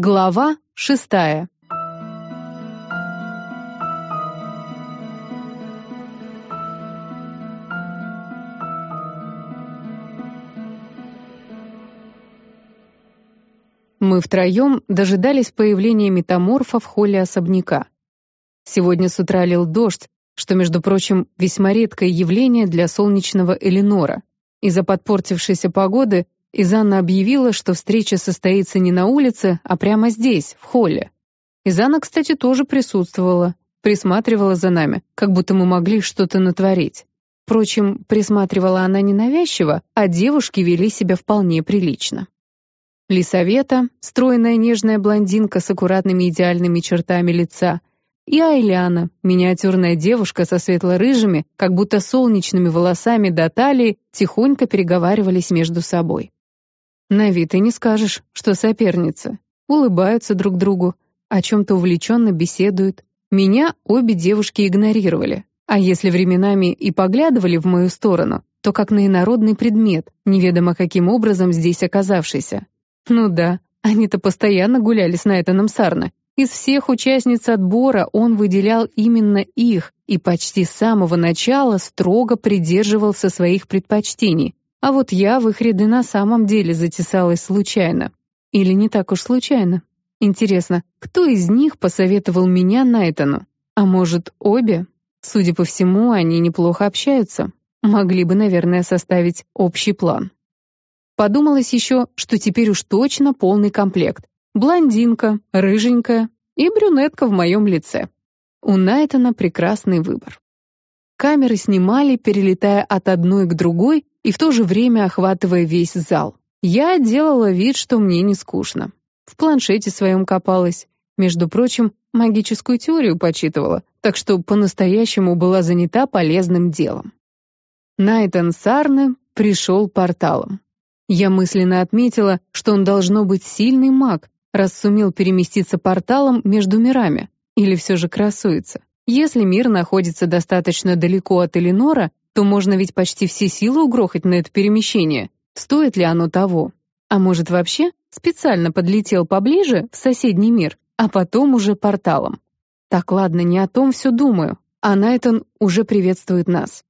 Глава шестая. Мы втроем дожидались появления метаморфа в холле особняка. Сегодня с утра лил дождь, что, между прочим, весьма редкое явление для солнечного Элинора. Из-за подпортившейся погоды Изанна объявила, что встреча состоится не на улице, а прямо здесь, в холле. Изанна, кстати, тоже присутствовала, присматривала за нами, как будто мы могли что-то натворить. Впрочем, присматривала она ненавязчиво, а девушки вели себя вполне прилично. Лисавета, стройная нежная блондинка с аккуратными идеальными чертами лица, и Айляна, миниатюрная девушка со светло-рыжими, как будто солнечными волосами до талии, тихонько переговаривались между собой. На вид и не скажешь, что соперницы. Улыбаются друг другу, о чем-то увлеченно беседуют. Меня обе девушки игнорировали, а если временами и поглядывали в мою сторону, то как на инородный предмет, неведомо каким образом здесь оказавшийся. Ну да, они-то постоянно гуляли с Найтаном Сарна. Из всех участниц отбора он выделял именно их и почти с самого начала строго придерживался своих предпочтений, а вот я в их ряды на самом деле затесалась случайно. Или не так уж случайно. Интересно, кто из них посоветовал меня Найтону? А может, обе? Судя по всему, они неплохо общаются. Могли бы, наверное, составить общий план. Подумалось еще, что теперь уж точно полный комплект. Блондинка, рыженькая и брюнетка в моем лице. У Найтона прекрасный выбор. Камеры снимали, перелетая от одной к другой и в то же время охватывая весь зал. Я делала вид, что мне не скучно. В планшете своем копалась. Между прочим, магическую теорию почитывала, так что по-настоящему была занята полезным делом. Найтон Сарне пришел порталом. Я мысленно отметила, что он должно быть сильный маг, раз сумел переместиться порталом между мирами, или все же красуется. Если мир находится достаточно далеко от Эленора, то можно ведь почти все силы угрохать на это перемещение. Стоит ли оно того? А может вообще специально подлетел поближе в соседний мир, а потом уже порталом? Так, ладно, не о том все думаю. А Найтон уже приветствует нас.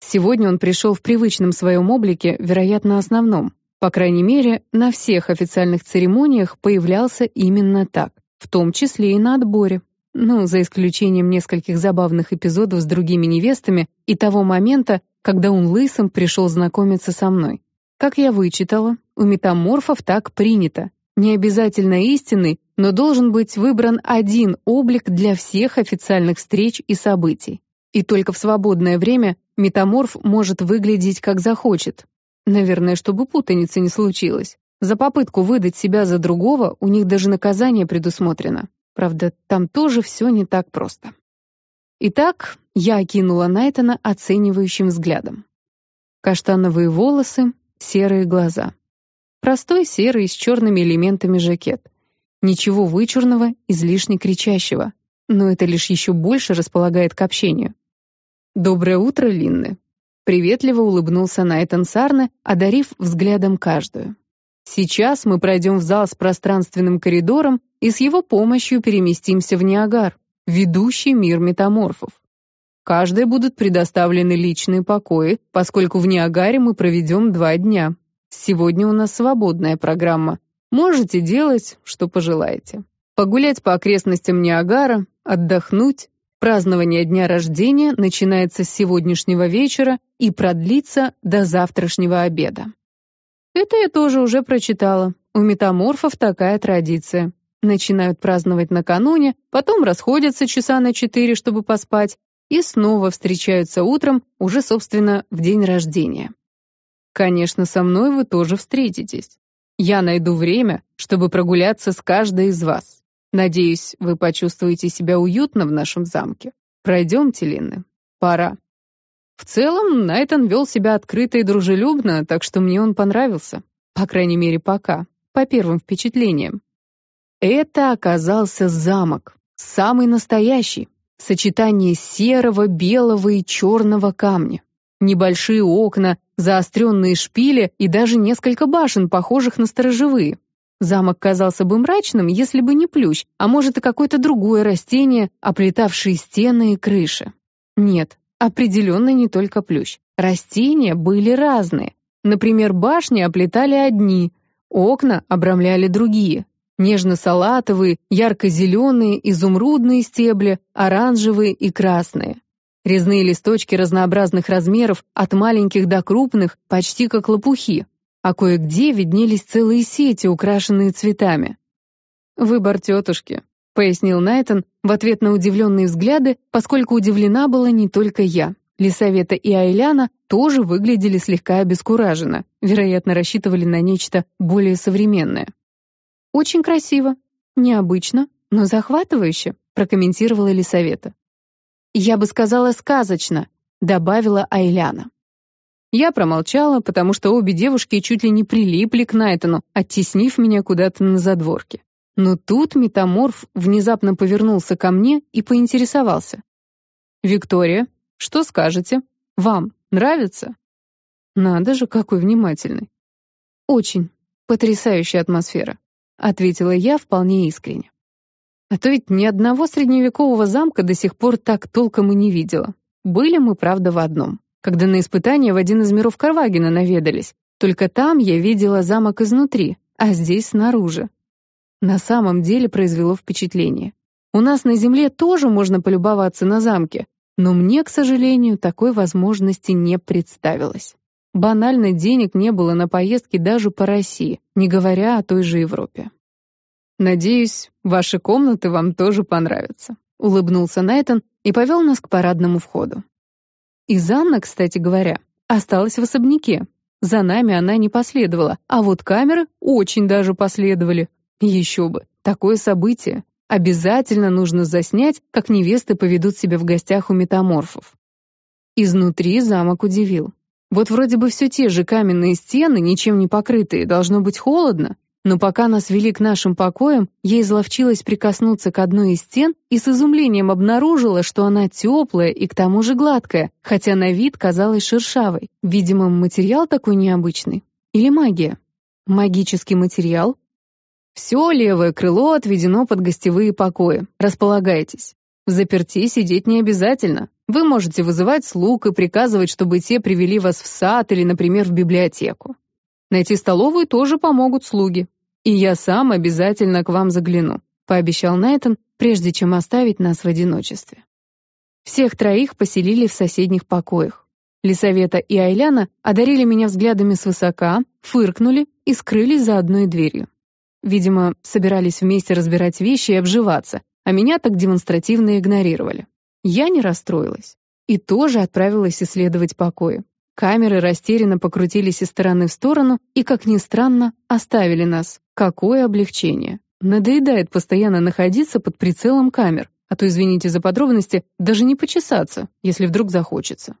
Сегодня он пришел в привычном своем облике, вероятно, основном. По крайней мере, на всех официальных церемониях появлялся именно так, в том числе и на отборе. Ну, за исключением нескольких забавных эпизодов с другими невестами и того момента, когда он лысым пришел знакомиться со мной. Как я вычитала, у метаморфов так принято. Не обязательно истинный, но должен быть выбран один облик для всех официальных встреч и событий. И только в свободное время метаморф может выглядеть как захочет. Наверное, чтобы путаницы не случилось. За попытку выдать себя за другого у них даже наказание предусмотрено. Правда, там тоже все не так просто. Итак, я окинула Найтона оценивающим взглядом. Каштановые волосы, серые глаза. Простой серый с черными элементами жакет. Ничего вычурного, излишне кричащего. Но это лишь еще больше располагает к общению. «Доброе утро, Линны!» Приветливо улыбнулся Найтон Сарне, одарив взглядом каждую. Сейчас мы пройдем в зал с пространственным коридором и с его помощью переместимся в Ниагар, ведущий мир метаморфов. Каждой будут предоставлены личные покои, поскольку в Ниагаре мы проведем два дня. Сегодня у нас свободная программа. Можете делать, что пожелаете. Погулять по окрестностям Ниагара, отдохнуть. Празднование дня рождения начинается с сегодняшнего вечера и продлится до завтрашнего обеда. Это я тоже уже прочитала. У метаморфов такая традиция начинают праздновать накануне, потом расходятся часа на четыре, чтобы поспать, и снова встречаются утром, уже, собственно, в день рождения. Конечно, со мной вы тоже встретитесь. Я найду время, чтобы прогуляться с каждой из вас. Надеюсь, вы почувствуете себя уютно в нашем замке. Пройдемте, Линны. Пора. В целом, Найтон вел себя открыто и дружелюбно, так что мне он понравился. По крайней мере, пока. По первым впечатлениям. Это оказался замок, самый настоящий, сочетание серого, белого и черного камня. Небольшие окна, заостренные шпили и даже несколько башен, похожих на сторожевые. Замок казался бы мрачным, если бы не плющ, а может и какое-то другое растение, оплетавшее стены и крыши. Нет, определенно не только плющ. Растения были разные. Например, башни оплетали одни, окна обрамляли другие. Нежно-салатовые, ярко-зеленые, изумрудные стебли, оранжевые и красные. Резные листочки разнообразных размеров, от маленьких до крупных, почти как лопухи, а кое-где виднелись целые сети, украшенные цветами. «Выбор тетушки», — пояснил Найтон в ответ на удивленные взгляды, поскольку удивлена была не только я. Лисавета и Айляна тоже выглядели слегка обескураженно, вероятно, рассчитывали на нечто более современное. «Очень красиво, необычно, но захватывающе», — прокомментировала Лисавета. «Я бы сказала сказочно», — добавила Айляна. Я промолчала, потому что обе девушки чуть ли не прилипли к Найтону, оттеснив меня куда-то на задворке. Но тут метаморф внезапно повернулся ко мне и поинтересовался. «Виктория, что скажете? Вам нравится?» «Надо же, какой внимательный». «Очень. Потрясающая атмосфера», — ответила я вполне искренне. А то ведь ни одного средневекового замка до сих пор так толком и не видела. Были мы, правда, в одном. Когда на испытание в один из миров Карвагина наведались. Только там я видела замок изнутри, а здесь снаружи. На самом деле произвело впечатление. У нас на Земле тоже можно полюбоваться на замке, но мне, к сожалению, такой возможности не представилось. Банально денег не было на поездки даже по России, не говоря о той же Европе. «Надеюсь, ваши комнаты вам тоже понравятся», — улыбнулся Найтон и повел нас к парадному входу. Из Анна, кстати говоря, осталась в особняке. За нами она не последовала, а вот камеры очень даже последовали. Еще бы, такое событие. Обязательно нужно заснять, как невесты поведут себя в гостях у метаморфов. Изнутри замок удивил. Вот вроде бы все те же каменные стены, ничем не покрытые, должно быть холодно, но пока нас вели к нашим покоям, я изловчилась прикоснуться к одной из стен и с изумлением обнаружила, что она теплая и к тому же гладкая, хотя на вид казалась шершавой. Видимо, материал такой необычный. Или магия? Магический материал? Все левое крыло отведено под гостевые покои. Располагайтесь. В заперти сидеть не обязательно. Вы можете вызывать слуг и приказывать, чтобы те привели вас в сад или, например, в библиотеку. Найти столовую тоже помогут слуги. «И я сам обязательно к вам загляну», — пообещал Найтон, прежде чем оставить нас в одиночестве. Всех троих поселили в соседних покоях. Лисавета и Айляна одарили меня взглядами свысока, фыркнули и скрылись за одной дверью. Видимо, собирались вместе разбирать вещи и обживаться, а меня так демонстративно игнорировали. Я не расстроилась и тоже отправилась исследовать покои. Камеры растерянно покрутились из стороны в сторону и, как ни странно, оставили нас. Какое облегчение. Надоедает постоянно находиться под прицелом камер, а то, извините за подробности, даже не почесаться, если вдруг захочется.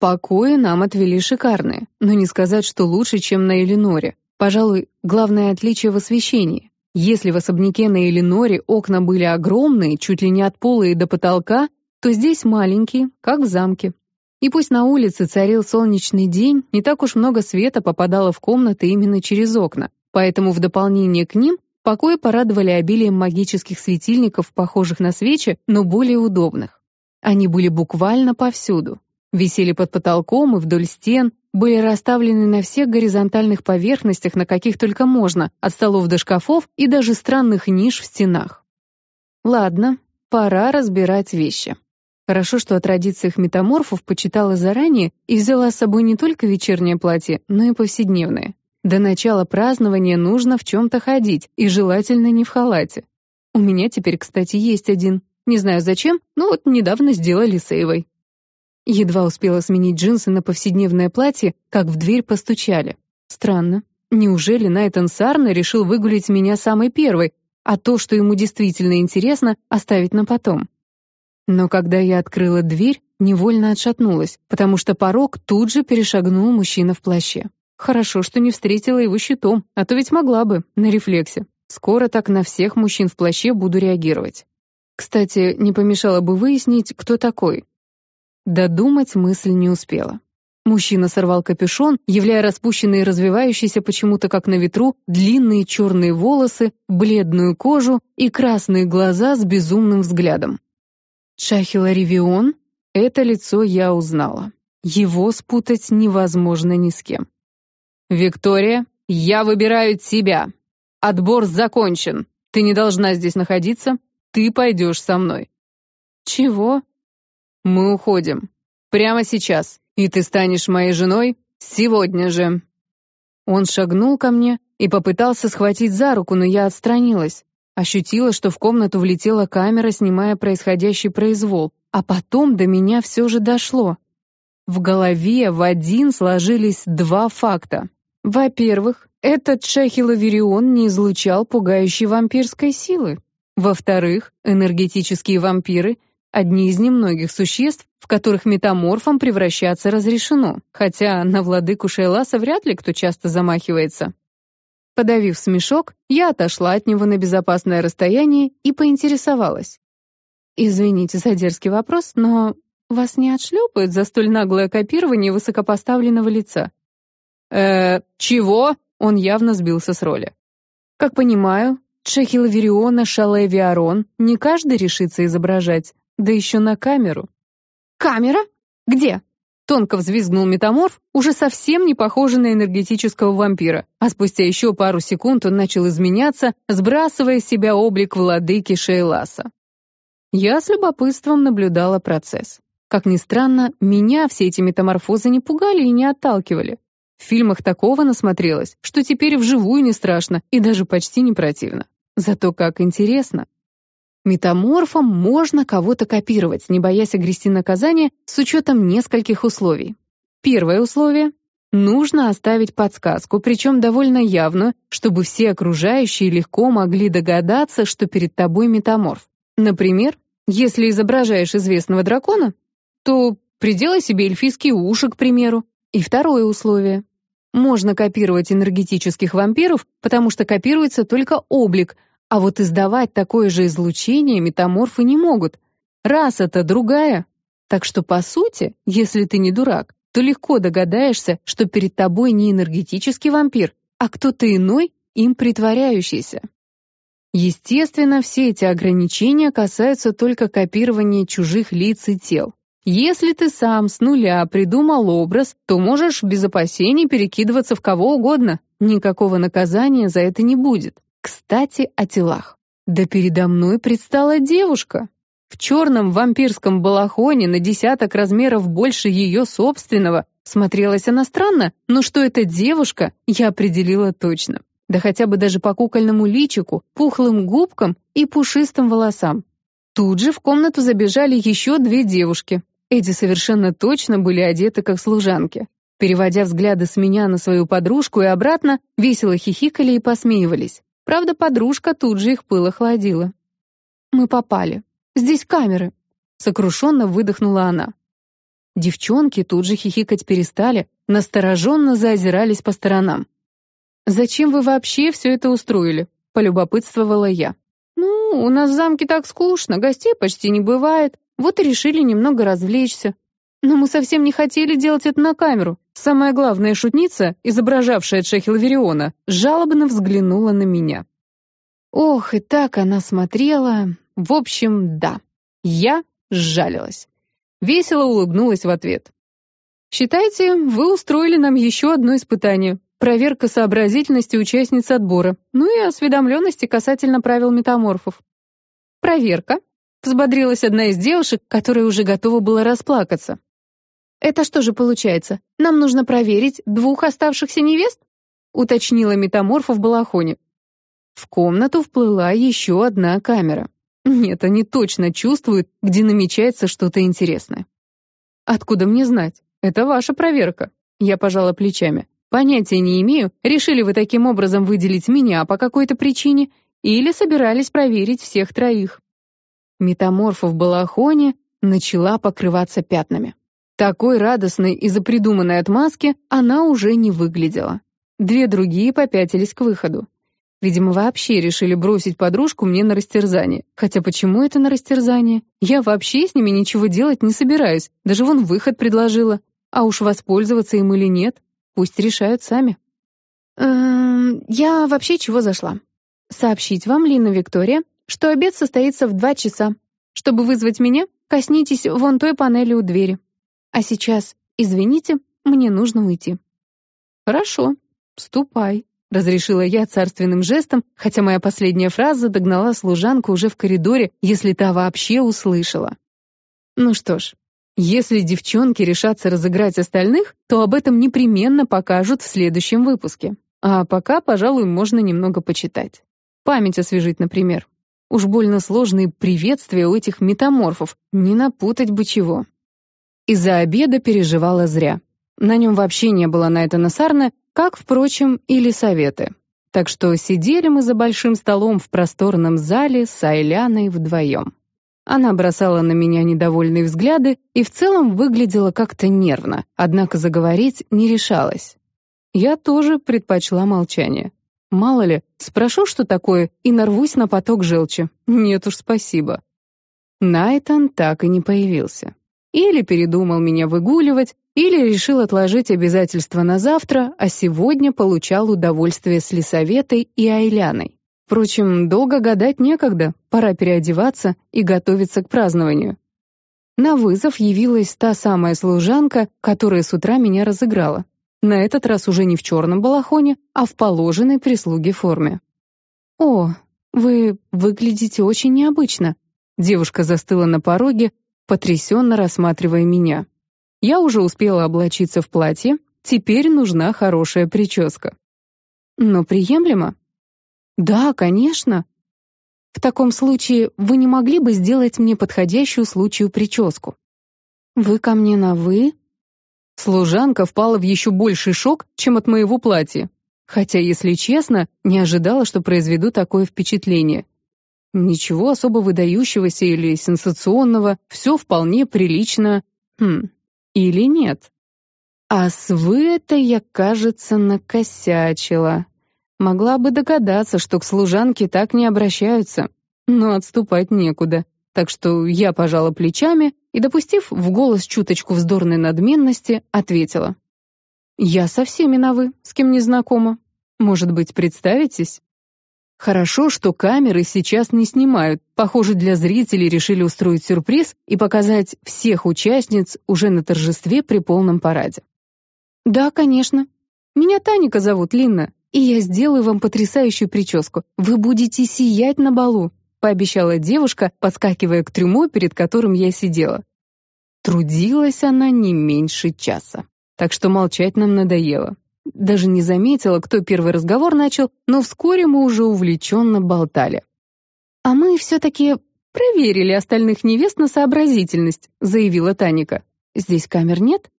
Покои нам отвели шикарные, но не сказать, что лучше, чем на Элиноре. Пожалуй, главное отличие в освещении. Если в особняке на Элиноре окна были огромные, чуть ли не от пола и до потолка, то здесь маленькие, как в замке, и пусть на улице царил солнечный день, не так уж много света попадало в комнаты именно через окна, поэтому в дополнение к ним покои порадовали обилием магических светильников, похожих на свечи, но более удобных. Они были буквально повсюду. Висели под потолком и вдоль стен, были расставлены на всех горизонтальных поверхностях, на каких только можно, от столов до шкафов и даже странных ниш в стенах. Ладно, пора разбирать вещи. Хорошо, что о традициях метаморфов почитала заранее и взяла с собой не только вечернее платье, но и повседневное. До начала празднования нужно в чем-то ходить, и желательно не в халате. У меня теперь, кстати, есть один. Не знаю зачем, но вот недавно сделали сейвой. Едва успела сменить джинсы на повседневное платье, как в дверь постучали. Странно. Неужели Найтан Сарна решил выгулить меня самой первой, а то, что ему действительно интересно, оставить на потом? Но когда я открыла дверь, невольно отшатнулась, потому что порог тут же перешагнул мужчина в плаще. Хорошо, что не встретила его щитом, а то ведь могла бы, на рефлексе. Скоро так на всех мужчин в плаще буду реагировать. Кстати, не помешало бы выяснить, кто такой. Додумать мысль не успела. Мужчина сорвал капюшон, являя распущенные и развивающиеся почему-то как на ветру длинные черные волосы, бледную кожу и красные глаза с безумным взглядом. Чахила Ревион? Это лицо я узнала. Его спутать невозможно ни с кем. «Виктория, я выбираю тебя. Отбор закончен. Ты не должна здесь находиться. Ты пойдешь со мной». «Чего?» «Мы уходим. Прямо сейчас. И ты станешь моей женой сегодня же». Он шагнул ко мне и попытался схватить за руку, но я отстранилась. Ощутила, что в комнату влетела камера, снимая происходящий произвол, а потом до меня все же дошло. В голове в один сложились два факта. Во-первых, этот Шахиловерион не излучал пугающей вампирской силы. Во-вторых, энергетические вампиры одни из немногих существ, в которых метаморфом превращаться разрешено, хотя на владыку Шейласа вряд ли кто часто замахивается. Подавив смешок, я отошла от него на безопасное расстояние и поинтересовалась. «Извините за дерзкий вопрос, но вас не отшлепают за столь наглое копирование высокопоставленного лица?» «Э, чего?» Он явно сбился с роли. «Как понимаю, Чехилвериона Шалевиарон не каждый решится изображать, да еще на камеру. «Камера? Где?» Тонко взвизгнул метаморф, уже совсем не похожий на энергетического вампира, а спустя еще пару секунд он начал изменяться, сбрасывая с себя облик владыки Шейласа. Я с любопытством наблюдала процесс. Как ни странно, меня все эти метаморфозы не пугали и не отталкивали. В фильмах такого насмотрелась, что теперь вживую не страшно и даже почти не противно. Зато как интересно. Метаморфом можно кого-то копировать, не боясь огрести наказание, с учетом нескольких условий. Первое условие — нужно оставить подсказку, причем довольно явную, чтобы все окружающие легко могли догадаться, что перед тобой метаморф. Например, если изображаешь известного дракона, то приделай себе эльфийские уши, к примеру. И второе условие. Можно копировать энергетических вампиров, потому что копируется только облик, а вот издавать такое же излучение метаморфы не могут. Раса-то другая. Так что, по сути, если ты не дурак, то легко догадаешься, что перед тобой не энергетический вампир, а кто-то иной, им притворяющийся. Естественно, все эти ограничения касаются только копирования чужих лиц и тел. Если ты сам с нуля придумал образ, то можешь без опасений перекидываться в кого угодно. Никакого наказания за это не будет. Кстати, о телах. Да передо мной предстала девушка. В черном вампирском балахоне на десяток размеров больше ее собственного. Смотрелась она странно, но что это девушка, я определила точно. Да хотя бы даже по кукольному личику, пухлым губкам и пушистым волосам. Тут же в комнату забежали еще две девушки. Эти совершенно точно были одеты как служанки. Переводя взгляды с меня на свою подружку и обратно, весело хихикали и посмеивались. Правда, подружка тут же их пыл охладила. «Мы попали. Здесь камеры», — сокрушенно выдохнула она. Девчонки тут же хихикать перестали, настороженно заозирались по сторонам. «Зачем вы вообще все это устроили?» — полюбопытствовала я. «Ну, у нас в замке так скучно, гостей почти не бывает, вот и решили немного развлечься. Но мы совсем не хотели делать это на камеру. Самая главная шутница, изображавшая Чехилвериона, жалобно взглянула на меня. Ох, и так она смотрела. В общем, да. Я сжалилась. Весело улыбнулась в ответ. «Считайте, вы устроили нам еще одно испытание. Проверка сообразительности участниц отбора, ну и осведомленности касательно правил метаморфов». «Проверка?» — взбодрилась одна из девушек, которая уже готова была расплакаться. «Это что же получается? Нам нужно проверить двух оставшихся невест?» — уточнила метаморфа в балахоне. В комнату вплыла еще одна камера. Нет, они точно чувствуют, где намечается что-то интересное. «Откуда мне знать? Это ваша проверка». Я пожала плечами. «Понятия не имею, решили вы таким образом выделить меня по какой-то причине или собирались проверить всех троих». Метаморфа в балахоне начала покрываться пятнами. Такой радостной из-за придуманной отмазки она уже не выглядела. Две другие попятились к выходу. Видимо, вообще решили бросить подружку мне на растерзание. Хотя почему это на растерзание? Я вообще с ними ничего делать не собираюсь, даже вон выход предложила. А уж воспользоваться им или нет, пусть решают сами. Эм, я вообще чего зашла? Сообщить вам, Лина Виктория, что обед состоится в два часа. Чтобы вызвать меня, коснитесь вон той панели у двери. А сейчас, извините, мне нужно уйти. Хорошо, ступай, разрешила я царственным жестом, хотя моя последняя фраза догнала служанку уже в коридоре, если та вообще услышала. Ну что ж, если девчонки решатся разыграть остальных, то об этом непременно покажут в следующем выпуске. А пока, пожалуй, можно немного почитать. Память освежить, например. Уж больно сложные приветствия у этих метаморфов, не напутать бы чего. Из-за обеда переживала зря. На нем вообще не было на это насарно, как, впрочем, или советы. Так что сидели мы за большим столом в просторном зале с Айляной вдвоем. Она бросала на меня недовольные взгляды и в целом выглядела как-то нервно, однако заговорить не решалась. Я тоже предпочла молчание. Мало ли, спрошу, что такое, и нарвусь на поток желчи. Нет уж, спасибо. Найтон так и не появился. Или передумал меня выгуливать, или решил отложить обязательства на завтра, а сегодня получал удовольствие с Лисаветой и Айляной. Впрочем, долго гадать некогда, пора переодеваться и готовиться к празднованию. На вызов явилась та самая служанка, которая с утра меня разыграла. На этот раз уже не в черном балахоне, а в положенной прислуге форме. «О, вы выглядите очень необычно». Девушка застыла на пороге, потрясенно рассматривая меня. Я уже успела облачиться в платье, теперь нужна хорошая прическа. Но приемлемо. «Да, конечно». «В таком случае вы не могли бы сделать мне подходящую случаю прическу?» «Вы ко мне на «вы»?» Служанка впала в еще больший шок, чем от моего платья. Хотя, если честно, не ожидала, что произведу такое впечатление. Ничего особо выдающегося или сенсационного, все вполне прилично. Хм, или нет? А с «вы» это я, кажется, накосячила. Могла бы догадаться, что к служанке так не обращаются, но отступать некуда. Так что я пожала плечами и, допустив в голос чуточку вздорной надменности, ответила. «Я со всеми на «вы», с кем не знакома. Может быть, представитесь?» Хорошо, что камеры сейчас не снимают. Похоже, для зрителей решили устроить сюрприз и показать всех участниц уже на торжестве при полном параде. «Да, конечно. Меня Таника зовут, Линна и я сделаю вам потрясающую прическу. Вы будете сиять на балу», — пообещала девушка, подскакивая к трюмо, перед которым я сидела. Трудилась она не меньше часа, так что молчать нам надоело. Даже не заметила, кто первый разговор начал, но вскоре мы уже увлеченно болтали. «А мы все-таки проверили остальных невест на сообразительность», — заявила Таника. «Здесь камер нет?»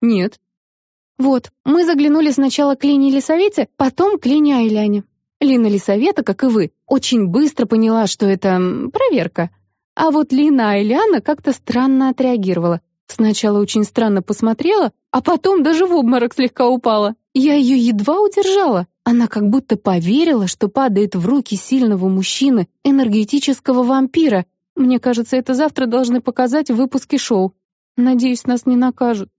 «Нет», вот, мы заглянули сначала к Лине Лисовете, потом к Лине Айляне. Лина Лисовета, как и вы, очень быстро поняла, что это проверка. А вот Лина Айляна как-то странно отреагировала. Сначала очень странно посмотрела, а потом даже в обморок слегка упала. Я ее едва удержала. Она как будто поверила, что падает в руки сильного мужчины, энергетического вампира. Мне кажется, это завтра должны показать в выпуске шоу. Надеюсь, нас не накажут.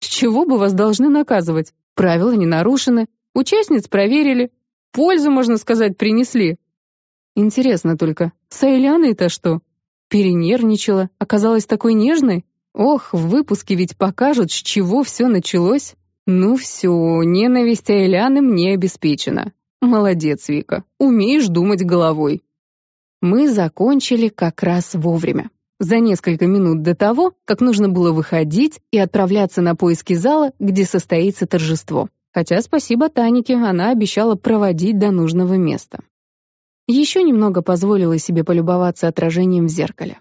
С чего бы вас должны наказывать? Правила не нарушены, участниц проверили, пользу, можно сказать, принесли. Интересно только, с Айляной-то что? Перенервничала, оказалась такой нежной? Ох, в выпуске ведь покажут, с чего все началось. Ну все, ненависть Айляны мне обеспечена. Молодец, Вика, умеешь думать головой. Мы закончили как раз вовремя за несколько минут до того, как нужно было выходить и отправляться на поиски зала, где состоится торжество. Хотя спасибо Танике, она обещала проводить до нужного места. Еще немного позволила себе полюбоваться отражением в зеркале.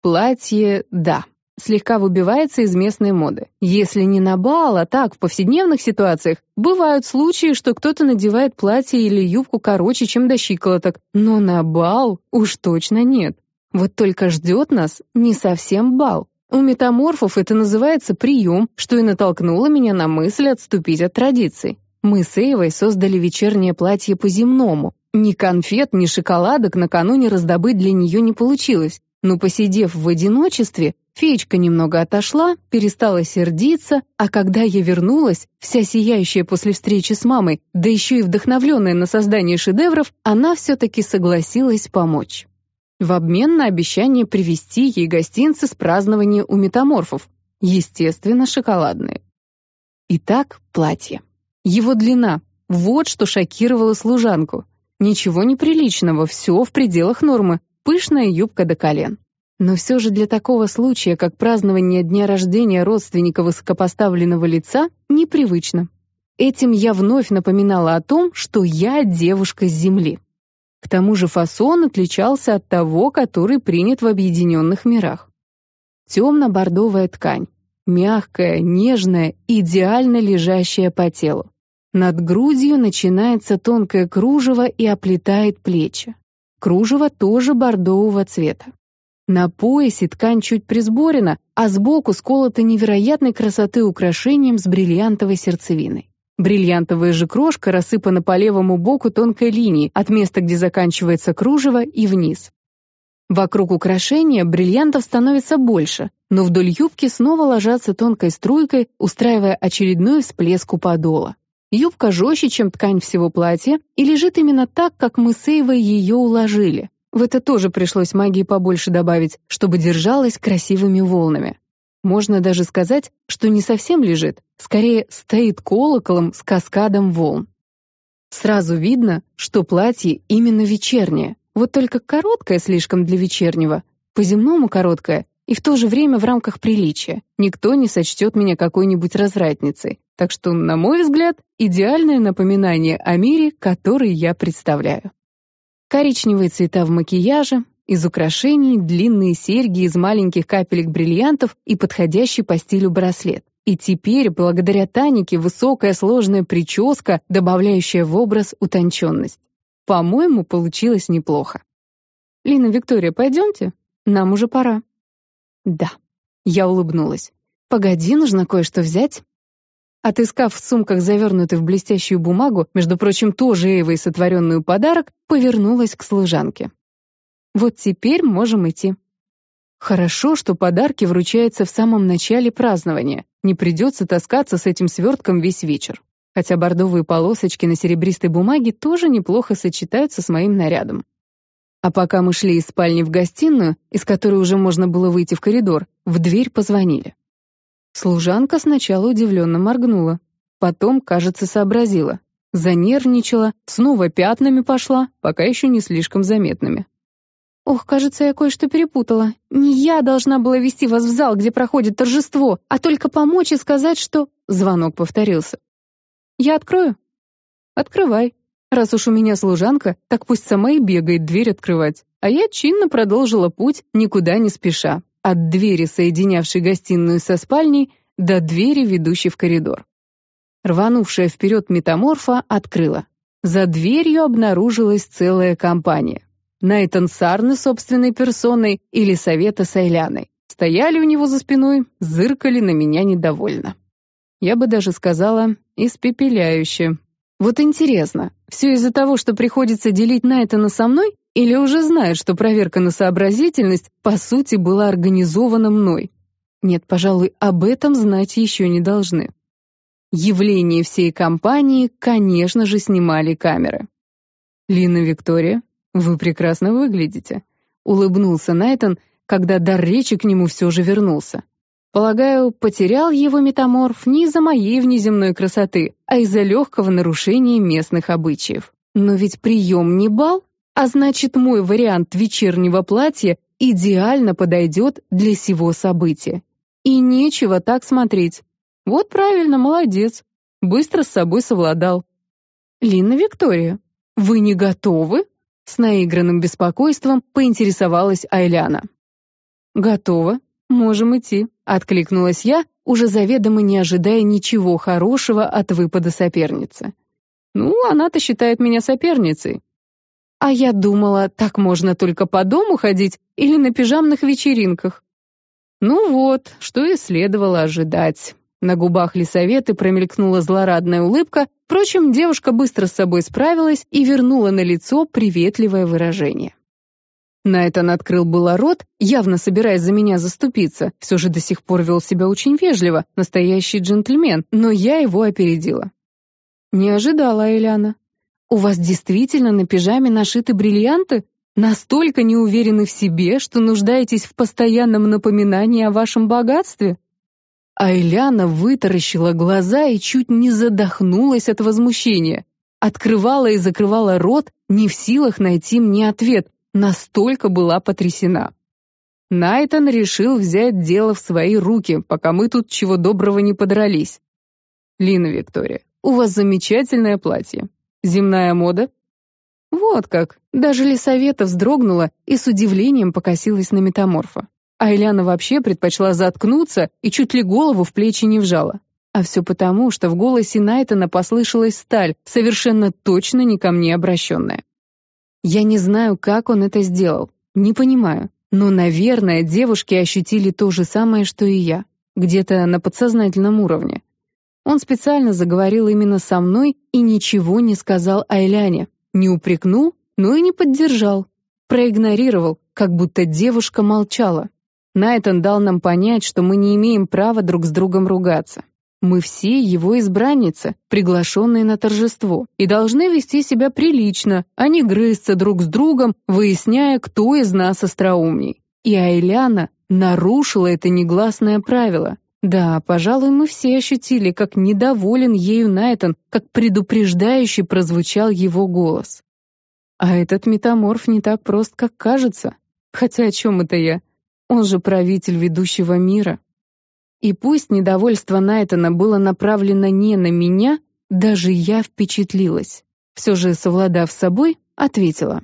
Платье — да, слегка выбивается из местной моды. Если не на бал, а так, в повседневных ситуациях, бывают случаи, что кто-то надевает платье или юбку короче, чем до щиколоток, но на бал уж точно нет. Вот только ждет нас не совсем бал. У метаморфов это называется прием, что и натолкнуло меня на мысль отступить от традиций. Мы с Эйвой создали вечернее платье по-земному. Ни конфет, ни шоколадок накануне раздобыть для нее не получилось. Но посидев в одиночестве, феечка немного отошла, перестала сердиться, а когда я вернулась, вся сияющая после встречи с мамой, да еще и вдохновленная на создание шедевров, она все-таки согласилась помочь. В обмен на обещание привезти ей гостинцы с празднования у метаморфов, естественно, шоколадные. Итак, платье. Его длина — вот что шокировало служанку. Ничего неприличного, все в пределах нормы, пышная юбка до колен. Но все же для такого случая, как празднование дня рождения родственника высокопоставленного лица, непривычно. Этим я вновь напоминала о том, что я девушка с земли. К тому же фасон отличался от того, который принят в объединенных мирах. Темно-бордовая ткань, мягкая, нежная, идеально лежащая по телу. Над грудью начинается тонкое кружево и оплетает плечи. Кружево тоже бордового цвета. На поясе ткань чуть присборена, а сбоку сколота невероятной красоты украшением с бриллиантовой сердцевиной. Бриллиантовая же крошка рассыпана по левому боку тонкой линией от места, где заканчивается кружево, и вниз. Вокруг украшения бриллиантов становится больше, но вдоль юбки снова ложатся тонкой струйкой, устраивая очередной всплеск у подола. Юбка жестче, чем ткань всего платья, и лежит именно так, как мы с Эйвой ее уложили. В это тоже пришлось магии побольше добавить, чтобы держалась красивыми волнами. Можно даже сказать, что не совсем лежит, скорее стоит колоколом с каскадом волн. Сразу видно, что платье именно вечернее, вот только короткое слишком для вечернего, по-земному короткое, и в то же время в рамках приличия. Никто не сочтет меня какой-нибудь развратницей. Так что, на мой взгляд, идеальное напоминание о мире, который я представляю. Коричневые цвета в макияже, из украшений длинные серьги из маленьких капелек бриллиантов и подходящий по стилю браслет. И теперь, благодаря Танике, высокая сложная прическа, добавляющая в образ утонченность. По-моему, получилось неплохо. «Лина, Виктория, пойдемте? Нам уже пора». «Да». Я улыбнулась. «Погоди, нужно кое-что взять». Отыскав в сумках завернутый в блестящую бумагу, между прочим, тоже Эйвой сотворенную подарок, повернулась к служанке. «Вот теперь можем идти». Хорошо, что подарки вручаются в самом начале празднования. Не придется таскаться с этим свертком весь вечер. Хотя бордовые полосочки на серебристой бумаге тоже неплохо сочетаются с моим нарядом. А пока мы шли из спальни в гостиную, из которой уже можно было выйти в коридор, в дверь позвонили. Служанка сначала удивленно моргнула, потом, кажется, сообразила. Занервничала, снова пятнами пошла, пока еще не слишком заметными. «Ох, кажется, я кое-что перепутала. Не я должна была вести вас в зал, где проходит торжество, а только помочь и сказать, что...» Звонок повторился. «Я открою?» «Открывай. Раз уж у меня служанка, так пусть сама и бегает дверь открывать». А я чинно продолжила путь, никуда не спеша, от двери, соединявшей гостиную со спальней, до двери, ведущей в коридор. Рванувшая вперед метаморфа открыла. За дверью обнаружилась целая компания. Найтан Сарны собственной персоной или Совета с Айляной. Стояли у него за спиной, зыркали на меня недовольно. Я бы даже сказала, испепеляюще. Вот интересно, все из-за того, что приходится делить Найтана со мной, или уже знает, что проверка на сообразительность, по сути, была организована мной? Нет, пожалуй, об этом знать еще не должны. Явление всей компании, конечно же, снимали камеры. «Лина Виктория, вы прекрасно выглядите», — улыбнулся Найтон, когда дар речи к нему все же вернулся. Полагаю, потерял его метаморф не из-за моей внеземной красоты, а из-за легкого нарушения местных обычаев. Но ведь прием не бал. А значит, мой вариант вечернего платья идеально подойдет для сего события. И нечего так смотреть. Вот правильно, молодец. Быстро с собой совладал. Лина Виктория, вы не готовы? С наигранным беспокойством поинтересовалась Айляна. Готова. Можем идти, откликнулась я, уже заведомо не ожидая ничего хорошего от выпада соперницы. Ну, она-то считает меня соперницей, а я думала, так можно только по дому ходить или на пижамных вечеринках. Ну вот, что и следовало ожидать. На губах Лисаветы промелькнула злорадная улыбка, впрочем, девушка быстро с собой справилась и вернула на лицо приветливое выражение. Найтан открыл было рот, явно собираясь за меня заступиться, все же до сих пор вел себя очень вежливо, настоящий джентльмен, но я его опередила. Не ожидала, Эляна. У вас действительно на пижаме нашиты бриллианты? Настолько не уверены в себе, что нуждаетесь в постоянном напоминании о вашем богатстве? А Эляна вытаращила глаза и чуть не задохнулась от возмущения. Открывала и закрывала рот, не в силах найти мне ответ, настолько была потрясена. Найтон решил взять дело в свои руки, пока мы тут чего доброго не подрались. Лина Виктория, у вас замечательное платье. Земная мода? Вот как. Даже Лисавета вздрогнула и с удивлением покосилась на метаморфа. А Эляна вообще предпочла заткнуться и чуть ли голову в плечи не вжала. А все потому, что в голосе Найтона послышалась сталь, совершенно точно не ко мне обращенная. Я не знаю, как он это сделал, не понимаю, но, наверное, девушки ощутили то же самое, что и я, где-то на подсознательном уровне. Он специально заговорил именно со мной и ничего не сказал Айляне, не упрекнул, но и не поддержал, проигнорировал, как будто девушка молчала. Найтон дал нам понять, что мы не имеем права друг с другом ругаться. Мы все его избранницы, приглашенные на торжество, и должны вести себя прилично, а не грызться друг с другом, выясняя, кто из нас остроумней. И Айляна нарушила это негласное правило. Да, пожалуй, мы все ощутили, как недоволен ею Найтон, как предупреждающий прозвучал его голос. А этот метаморф не так прост, как кажется. Хотя о чем это я? Он же правитель ведущего мира. И пусть недовольство Найтона было направлено не на меня, даже я впечатлилась. Все же, совладав с собой, ответила.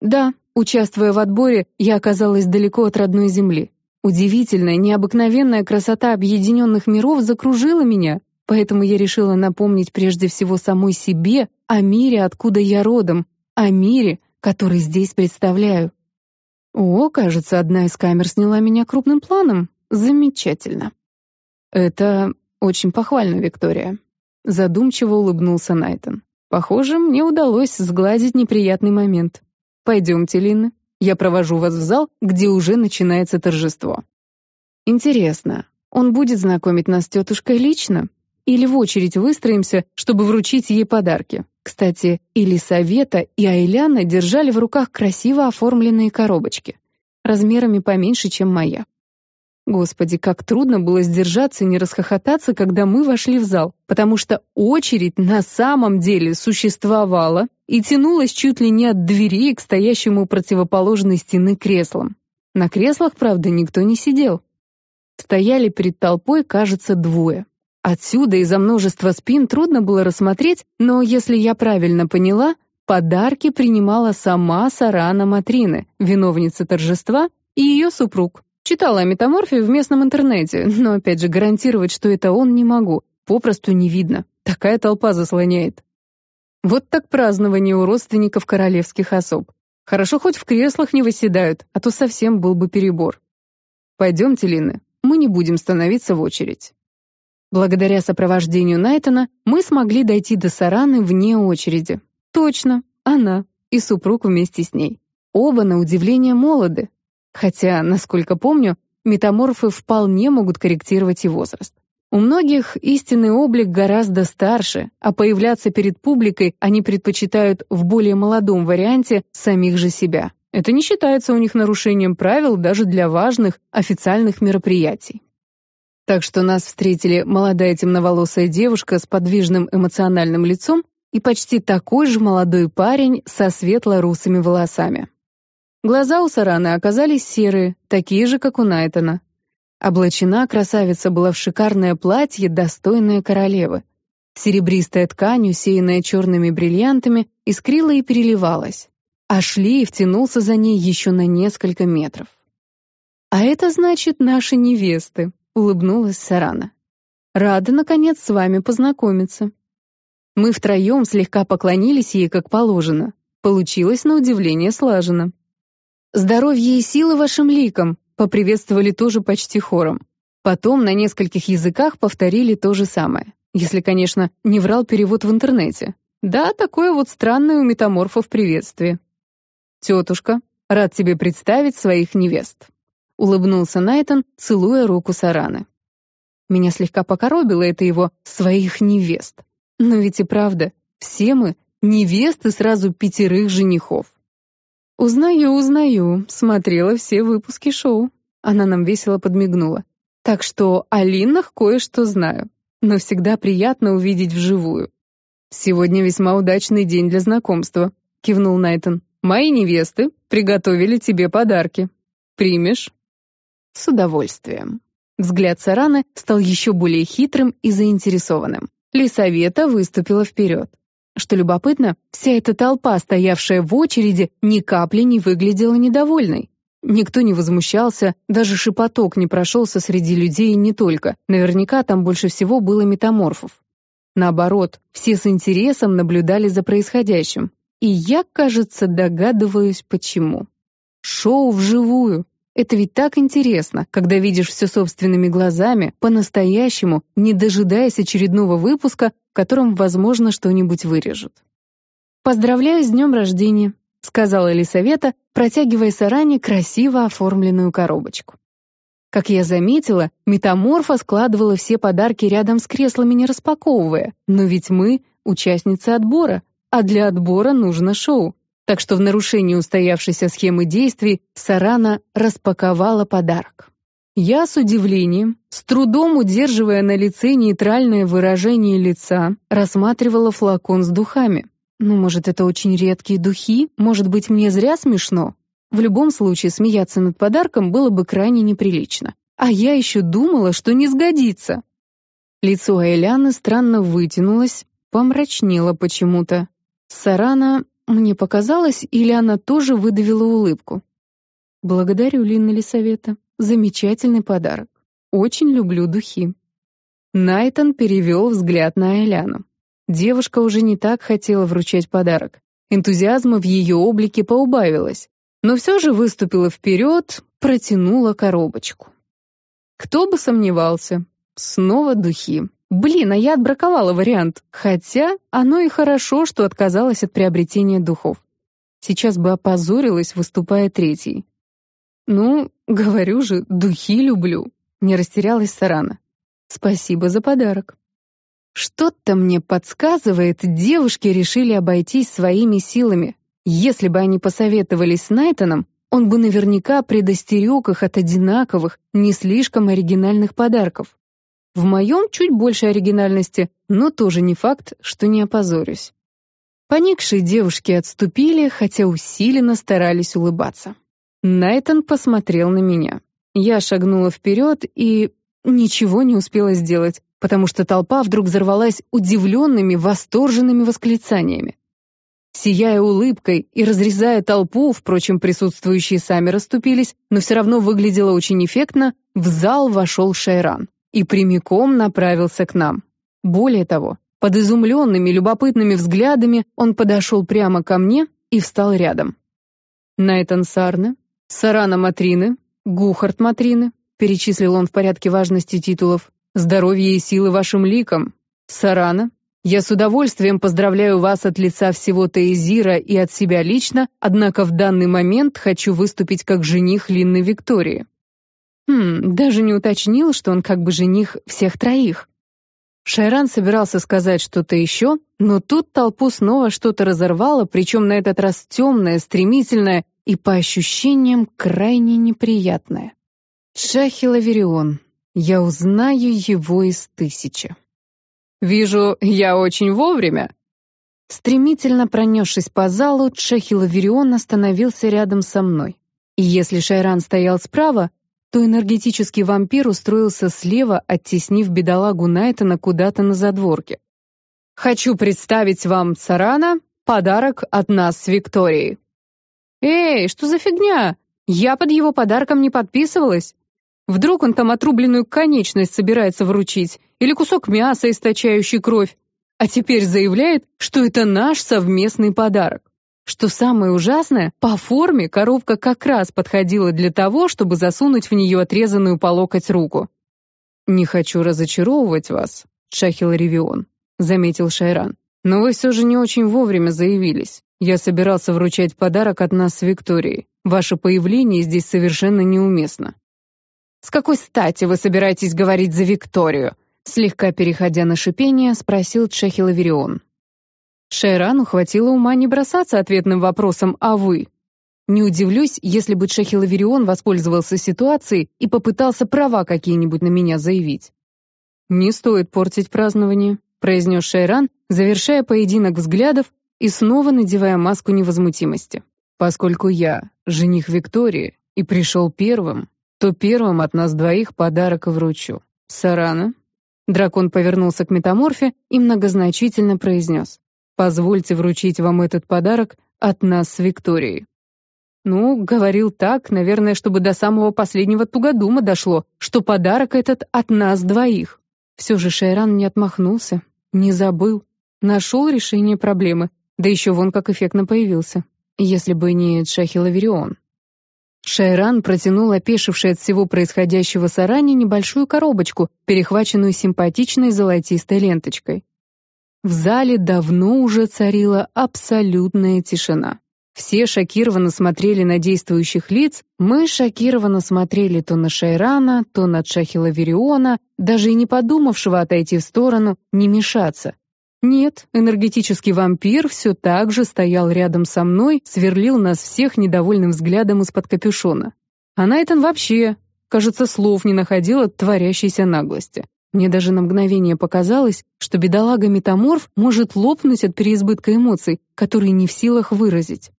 Да, участвуя в отборе, я оказалась далеко от родной земли. Удивительная, необыкновенная красота объединенных миров закружила меня, поэтому я решила напомнить прежде всего самой себе о мире, откуда я родом, о мире, который здесь представляю. О, кажется, одна из камер сняла меня крупным планом. Замечательно. Это очень похвально, Виктория. Задумчиво улыбнулся Найтон. Похоже, мне удалось сгладить неприятный момент. Пойдемте, Линна. Я провожу вас в зал, где уже начинается торжество. Интересно, он будет знакомить нас с тетушкой лично? Или в очередь выстроимся, чтобы вручить ей подарки? Кстати, и Лисавета, и Айляна держали в руках красиво оформленные коробочки, размерами поменьше, чем моя. Господи, как трудно было сдержаться и не расхохотаться, когда мы вошли в зал, потому что очередь на самом деле существовала и тянулась чуть ли не от двери к стоящему противоположной стены креслам. На креслах, правда, никто не сидел. Стояли перед толпой, кажется, двое. Отсюда из-за множества спин трудно было рассмотреть, но если я правильно поняла, подарки принимала сама Сарана Матрины, виновница торжества, и ее супруг. Читала о метаморфе в местном интернете, но опять же гарантировать, что это он, не могу. Попросту не видно. Такая толпа заслоняет. Вот так празднование у родственников королевских особ. Хорошо хоть в креслах не выседают, а то совсем был бы перебор. Пойдемте, Линны, мы не будем становиться в очередь. Благодаря сопровождению Найтона мы смогли дойти до Сараны вне очереди. Точно, она и супруг вместе с ней. Оба, на удивление, молоды, Хотя, насколько помню, метаморфы вполне могут корректировать и возраст. У многих истинный облик гораздо старше, а появляться перед публикой они предпочитают в более молодом варианте самих же себя. Это не считается у них нарушением правил даже для важных официальных мероприятий. Так что нас встретили молодая темноволосая девушка с подвижным эмоциональным лицом и почти такой же молодой парень со светло-русыми волосами. Глаза у Сараны оказались серые, такие же, как у Найтона. Облачена красавица была в шикарное платье, достойное королевы. Серебристая ткань, усеянная черными бриллиантами, искрила и переливалась, а шлейф тянулся за ней еще на несколько метров. «А это значит наши невесты», — улыбнулась Сарана. «Рада, наконец, с вами познакомиться». Мы втроем слегка поклонились ей, как положено. Получилось, на удивление, слаженно. «Здоровье и силы вашим ликам!» поприветствовали тоже почти хором. Потом на нескольких языках повторили то же самое. Если, конечно, не врал перевод в интернете. Да, такое вот странное у метаморфов приветствие. «Тетушка», рад тебе представить своих невест», — улыбнулся Найтон, целуя руку Сараны. Меня слегка покоробило это его «своих невест». Но ведь и правда, все мы — невесты сразу пятерых женихов. «Узнаю, узнаю, смотрела все выпуски шоу». Она нам весело подмигнула. «Так что о Линнах кое-что знаю, но всегда приятно увидеть вживую». «Сегодня весьма удачный день для знакомства», — кивнул Найтон. «Мои невесты приготовили тебе подарки. Примешь?» «С удовольствием». Взгляд Сараны стал еще более хитрым и заинтересованным. Лисавета выступила вперед. Что любопытно, вся эта толпа, стоявшая в очереди, ни капли не выглядела недовольной. Никто не возмущался, даже шепоток не прошелся среди людей и не только. Наверняка там больше всего было метаморфов. Наоборот, все с интересом наблюдали за происходящим. И я, кажется, догадываюсь, почему. Шоу вживую. Это ведь так интересно, когда видишь все собственными глазами, по-настоящему, не дожидаясь очередного выпуска, в котором, возможно, что-нибудь вырежут. «Поздравляю с днем рождения», — сказала Елисавета, протягивая Саране красиво оформленную коробочку. Как я заметила, метаморфа складывала все подарки рядом с креслами, не распаковывая, но ведь мы — участницы отбора, а для отбора нужно шоу. Так что в нарушении устоявшейся схемы действий Сарана распаковала подарок. Я с удивлением, с трудом удерживая на лице нейтральное выражение лица, рассматривала флакон с духами. Ну, может, это очень редкие духи? Может быть, мне зря смешно? В любом случае, смеяться над подарком было бы крайне неприлично. А я еще думала, что не сгодится. Лицо Айляны странно вытянулось, помрачнело почему-то. Сарана мне показалось, или она тоже выдавила улыбку. «Благодарю, Линна Лисавета. Замечательный подарок. Очень люблю духи». Найтон перевел взгляд на Эляну. Девушка уже не так хотела вручать подарок. Энтузиазма в ее облике поубавилось, но все же выступила вперед, протянула коробочку. Кто бы сомневался. Снова духи. Блин, а я отбраковала вариант. Хотя оно и хорошо, что отказалась от приобретения духов. Сейчас бы опозорилась, выступая третьей. Ну, говорю же, духи люблю. Не растерялась Сарана. Спасибо за подарок. Что-то мне подсказывает, девушки решили обойтись своими силами. Если бы они посоветовались с Найтоном, он бы наверняка предостерег их от одинаковых, не слишком оригинальных подарков. В моем чуть больше оригинальности, но тоже не факт, что не опозорюсь. Поникшие девушки отступили, хотя усиленно старались улыбаться. Найтон посмотрел на меня. Я шагнула вперед и ничего не успела сделать, потому что толпа вдруг взорвалась удивленными, восторженными восклицаниями. Сияя улыбкой и разрезая толпу, впрочем, присутствующие сами расступились, но все равно выглядело очень эффектно, в зал вошел Шайран и прямиком направился к нам. Более того, под изумленными, любопытными взглядами он подошел прямо ко мне и встал рядом. Найтан Сарне, Сарана Матрины, Гухарт Матрины, перечислил он в порядке важности титулов, здоровье и силы вашим ликам. Сарана, я с удовольствием поздравляю вас от лица всего Таизира и от себя лично, однако в данный момент хочу выступить как жених Линны Виктории. Хм, даже не уточнил, что он как бы жених всех троих. Шайран собирался сказать что-то еще, но тут толпу снова что-то разорвало, причем на этот раз темное, стремительное и, по ощущениям, крайне неприятное. Шахилаверион. Я узнаю его из тысячи. «Вижу, я очень вовремя». Стремительно пронесшись по залу, Чехилаверион остановился рядом со мной. И если Шайран стоял справа, то энергетический вампир устроился слева, оттеснив бедолагу Найтона куда-то на задворке. «Хочу представить вам, Сарана, подарок от нас с Викторией». «Эй, что за фигня? Я под его подарком не подписывалась. Вдруг он там отрубленную конечность собирается вручить или кусок мяса, источающий кровь, а теперь заявляет, что это наш совместный подарок. Что самое ужасное, по форме коробка как раз подходила для того, чтобы засунуть в нее отрезанную по локоть руку. «Не хочу разочаровывать вас, Шахил Ревион», — заметил Шайран. «Но вы все же не очень вовремя заявились. Я собирался вручать подарок от нас с Викторией. Ваше появление здесь совершенно неуместно». «С какой стати вы собираетесь говорить за Викторию?» Слегка переходя на шипение, спросил Чехилаверион. Шайрану хватило ума не бросаться ответным вопросом «А вы?». Не удивлюсь, если бы Чехилаверион воспользовался ситуацией и попытался права какие-нибудь на меня заявить. «Не стоит портить празднование», — произнес Шайран, завершая поединок взглядов и снова надевая маску невозмутимости. «Поскольку я жених Виктории и пришел первым, то первым от нас двоих подарок вручу. Сарана?» Дракон повернулся к метаморфе и многозначительно произнес. «Позвольте вручить вам этот подарок от нас с Викторией». Ну, говорил так, наверное, чтобы до самого последнего тугодума дошло, что подарок этот от нас двоих. Все же Шайран не отмахнулся, не забыл, нашел решение проблемы, да еще вон как эффектно появился. Если бы не Джахилаверион. Шайран протянул опешившей от всего происходящего Саране небольшую коробочку, перехваченную симпатичной золотистой ленточкой. В зале давно уже царила абсолютная тишина. Все шокированно смотрели на действующих лиц, мы шокированно смотрели то на Шайрана, то на Чахила Вериона, даже и не подумавшего отойти в сторону, не мешаться. Нет, энергетический вампир все так же стоял рядом со мной, сверлил нас всех недовольным взглядом из-под капюшона. А Найтон вообще, кажется, слов не находил от творящейся наглости. Мне даже на мгновение показалось, что бедолага-метаморф может лопнуть от переизбытка эмоций, которые не в силах выразить.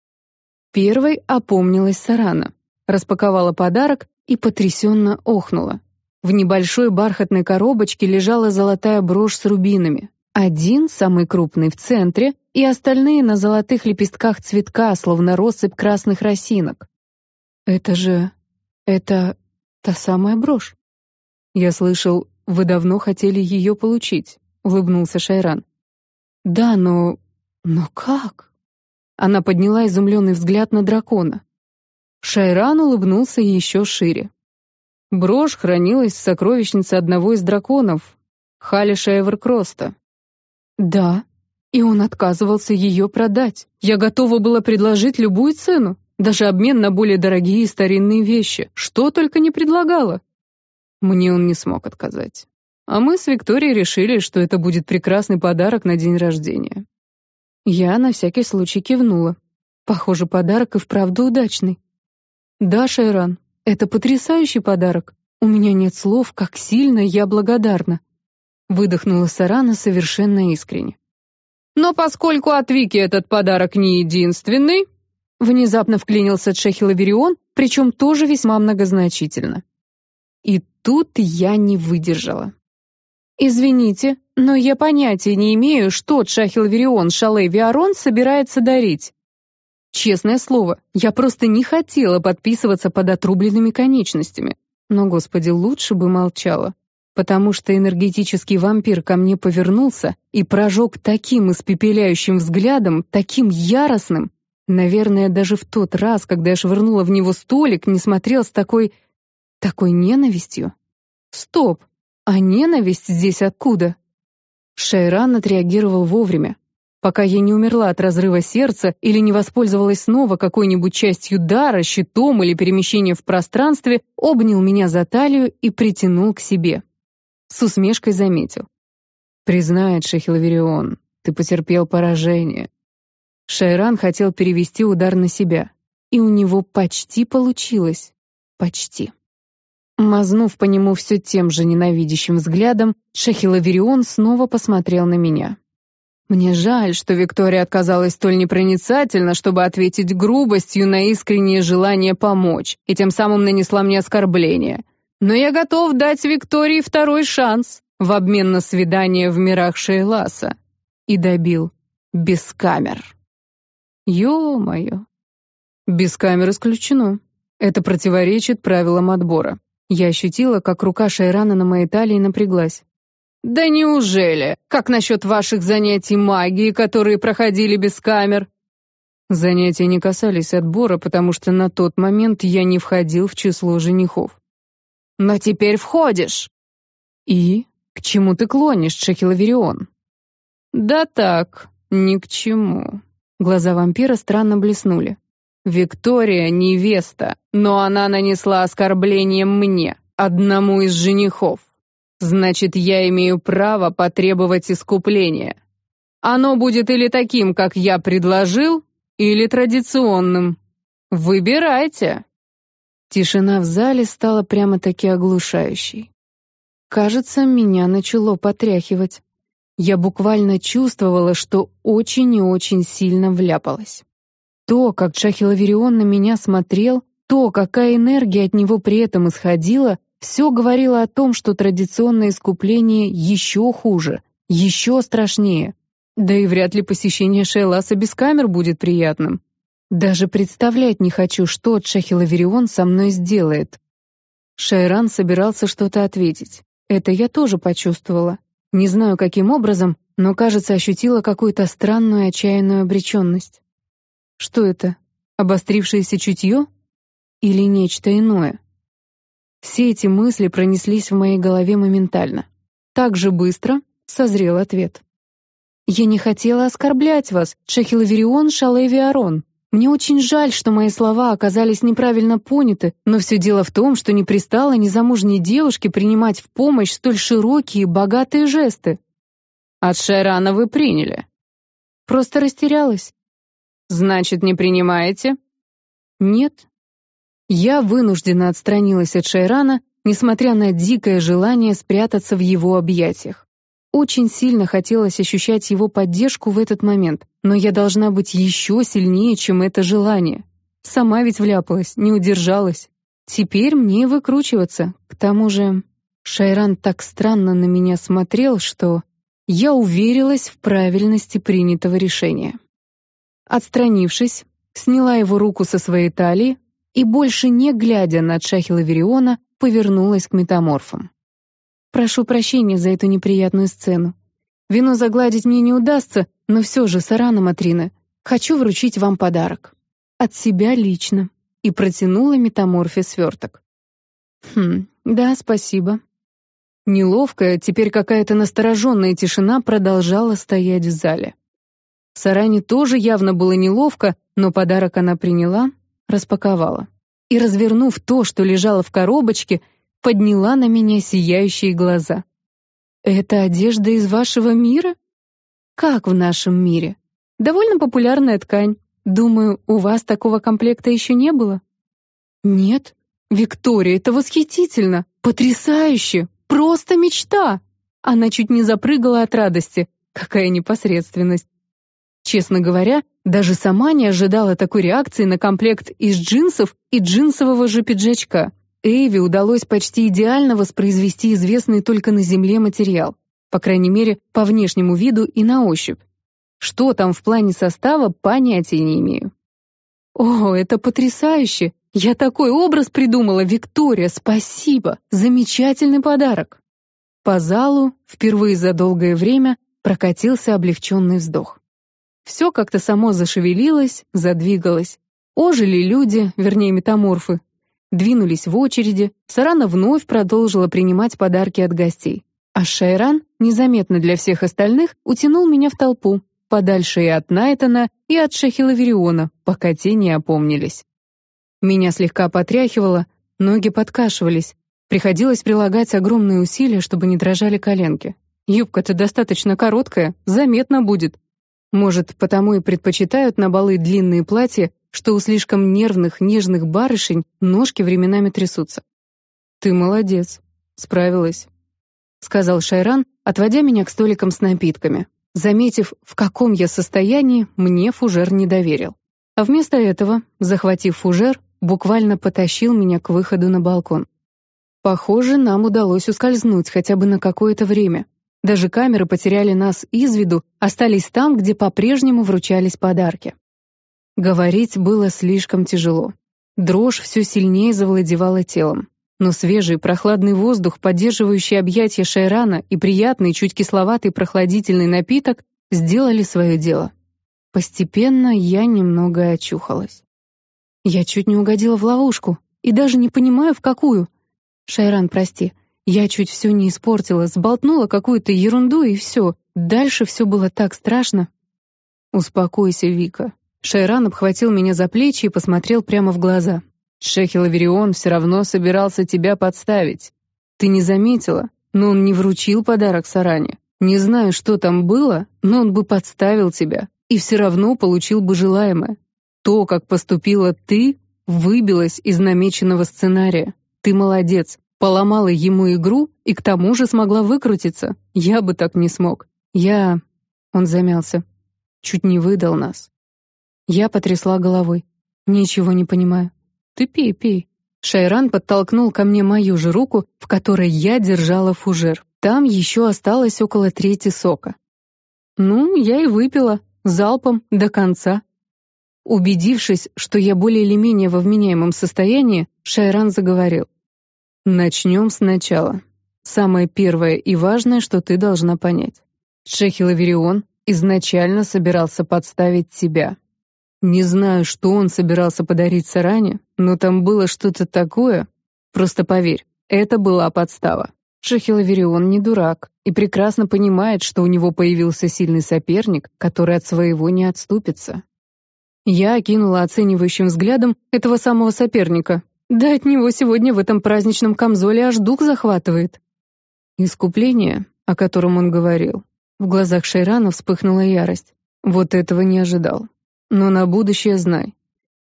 Первой опомнилась Сарана, распаковала подарок и потрясенно охнула. В небольшой бархатной коробочке лежала золотая брошь с рубинами. Один, самый крупный, в центре, и остальные на золотых лепестках цветка, словно россыпь красных росинок. «Это же... это... та самая брошь». «Я слышал, вы давно хотели ее получить», — улыбнулся Шайран. «Да, но... но как?» Она подняла изумленный взгляд на дракона. Шайран улыбнулся еще шире. Брошь хранилась в сокровищнице одного из драконов, Халиша Эверкроста. Да, и он отказывался ее продать. Я готова была предложить любую цену, даже обмен на более дорогие и старинные вещи, что только не предлагала. Мне он не смог отказать. А мы с Викторией решили, что это будет прекрасный подарок на день рождения. Я на всякий случай кивнула. Похоже, подарок и вправду удачный. Да, Шайран, это потрясающий подарок. У меня нет слов, как сильно я благодарна. Выдохнула Сарана совершенно искренне. Но поскольку от Вики этот подарок не единственный, внезапно вклинился Чехилаверион, причем тоже весьма многозначительно. И тут я не выдержала. «Извините, но я понятия не имею, что Чахилверион Шалей Виарон собирается дарить. Честное слово, я просто не хотела подписываться под отрубленными конечностями. Но, господи, лучше бы молчала. Потому что энергетический вампир ко мне повернулся и прожег таким испепеляющим взглядом, таким яростным. Наверное, даже в тот раз, когда я швырнула в него столик, не смотрел с такой... такой ненавистью. Стоп, а ненависть здесь откуда? Шайран отреагировал вовремя. Пока я не умерла от разрыва сердца или не воспользовалась снова какой-нибудь частью дара, щитом или перемещением в пространстве, обнял меня за талию и притянул к себе. С усмешкой заметил. «Признает, Шахилаверион, ты потерпел поражение». Шайран хотел перевести удар на себя, и у него почти получилось. Почти. Мазнув по нему все тем же ненавидящим взглядом, Шахилаверион снова посмотрел на меня. Мне жаль, что Виктория отказалась столь непроницательно, чтобы ответить грубостью на искреннее желание помочь, и тем самым нанесла мне оскорбление. Но я готов дать Виктории второй шанс в обмен на свидание в мирах Шейласа. И добил. Без камер. Ё-моё. Без камер исключено. Это противоречит правилам отбора. Я ощутила, как рука Шайрана на моей талии напряглась. «Да неужели? Как насчет ваших занятий магией, которые проходили без камер?» Занятия не касались отбора, потому что на тот момент я не входил в число женихов. «Но теперь входишь!» «И? К чему ты клонишь, Чехилаверион?» «Да так, ни к чему». Глаза вампира странно блеснули. «Виктория — невеста, но она нанесла оскорбление мне, одному из женихов. Значит, я имею право потребовать искупления. Оно будет или таким, как я предложил, или традиционным. Выбирайте!» Тишина в зале стала прямо-таки оглушающей. Кажется, меня начало потряхивать. Я буквально чувствовала, что очень и очень сильно вляпалась. То, как Шахилаверион на меня смотрел, то, какая энергия от него при этом исходила, все говорило о том, что традиционное искупление еще хуже, еще страшнее. Да и вряд ли посещение Шейласа без камер будет приятным. Даже представлять не хочу, что Шахилаверион со мной сделает. Шайран собирался что-то ответить. Это я тоже почувствовала. Не знаю, каким образом, но, кажется, ощутила какую-то странную отчаянную обреченность. Что это? Обострившееся чутье? Или нечто иное? Все эти мысли пронеслись в моей голове моментально. Так же быстро созрел ответ. «Я не хотела оскорблять вас, Шахилаверион Шалевиарон. Мне очень жаль, что мои слова оказались неправильно поняты, но все дело в том, что не пристало незамужней девушке принимать в помощь столь широкие и богатые жесты. От Шайрана вы приняли. Просто растерялась. Значит, не принимаете? Нет. Я вынуждена отстранилась от Шайрана, несмотря на дикое желание спрятаться в его объятиях. Очень сильно хотелось ощущать его поддержку в этот момент, но я должна быть еще сильнее, чем это желание. Сама ведь вляпалась, не удержалась. Теперь мне выкручиваться. К тому же Шайран так странно на меня смотрел, что я уверилась в правильности принятого решения. Отстранившись, сняла его руку со своей талии и, больше не глядя на Шахила Вериона, повернулась к метаморфам. Прошу прощения за эту неприятную сцену. Вину загладить мне не удастся, но все же, Сарана Матрина, хочу вручить вам подарок. От себя лично. И протянула метаморфе сверток. Хм, да, спасибо. Неловкая, теперь какая-то настороженная тишина продолжала стоять в зале. Саране тоже явно было неловко, но подарок она приняла, распаковала. И, развернув то, что лежало в коробочке, подняла на меня сияющие глаза. «Это одежда из вашего мира?» «Как в нашем мире?» «Довольно популярная ткань. Думаю, у вас такого комплекта еще не было?» «Нет. Виктория, это восхитительно! Потрясающе! Просто мечта!» Она чуть не запрыгала от радости. Какая непосредственность. Честно говоря, даже сама не ожидала такой реакции на комплект из джинсов и джинсового же пиджачка. Эйви удалось почти идеально воспроизвести известный только на Земле материал, по крайней мере, по внешнему виду и на ощупь. Что там в плане состава, понятия не имею. О, это потрясающе! Я такой образ придумала, Виктория, спасибо! Замечательный подарок! По залу впервые за долгое время прокатился облегченный вздох. Все как-то само зашевелилось, задвигалось. Ожили люди, вернее метаморфы, двинулись в очереди, Сарана вновь продолжила принимать подарки от гостей. А Шайран, незаметно для всех остальных, утянул меня в толпу, подальше и от Найтона, и от Шахилавериона, пока те не опомнились. Меня слегка потряхивало, ноги подкашивались. Приходилось прилагать огромные усилия, чтобы не дрожали коленки. Юбка-то достаточно короткая, заметно будет. Может, потому и предпочитают на балы длинные платья, что у слишком нервных, нежных барышень ножки временами трясутся. «Ты молодец, справилась», — сказал Шайран, отводя меня к столикам с напитками. Заметив, в каком я состоянии, мне фужер не доверил. А вместо этого, захватив фужер, буквально потащил меня к выходу на балкон. Похоже, нам удалось ускользнуть хотя бы на какое-то время. Даже камеры потеряли нас из виду, остались там, где по-прежнему вручались подарки. Говорить было слишком тяжело. Дрожь все сильнее завладевала телом. Но свежий прохладный воздух, поддерживающий объятия Шайрана и приятный, чуть кисловатый прохладительный напиток сделали свое дело. Постепенно я немного очухалась. Я чуть не угодила в ловушку, и даже не понимаю, в какую. Шайран, прости, я чуть все не испортила, сболтнула какую-то ерунду, и все. Дальше все было так страшно. «Успокойся, Вика». Шайран обхватил меня за плечи и посмотрел прямо в глаза. «Шехил Аверион все равно собирался тебя подставить. Ты не заметила, но он не вручил подарок Саране. Не знаю, что там было, но он бы подставил тебя и все равно получил бы желаемое. То, как поступила ты, выбилось из намеченного сценария. Ты молодец, поломала ему игру и к тому же смогла выкрутиться. Я бы так не смог. Я... Он замялся. Чуть не выдал нас. Я потрясла головой. Ничего не понимаю. Ты пей, пей. Шайран подтолкнул ко мне мою же руку, в которой я держала фужер. Там еще осталось около трети сока. Ну, я и выпила, залпом, до конца. Убедившись, что я более или менее во вменяемом состоянии, Шайран заговорил. «Начнем сначала. Самое первое и важное, что ты должна понять. Шехилаверион изначально собирался подставить тебя. Не знаю, что он собирался подарить Саране, но там было что-то такое. Просто поверь, это была подстава. Шахилаверион не дурак и прекрасно понимает, что у него появился сильный соперник, который от своего не отступится. Я окинула оценивающим взглядом этого самого соперника. Да от него сегодня в этом праздничном камзоле аж дух захватывает. Искупление, о котором он говорил. В глазах Шайрана вспыхнула ярость. Вот этого не ожидал. Но на будущее знай.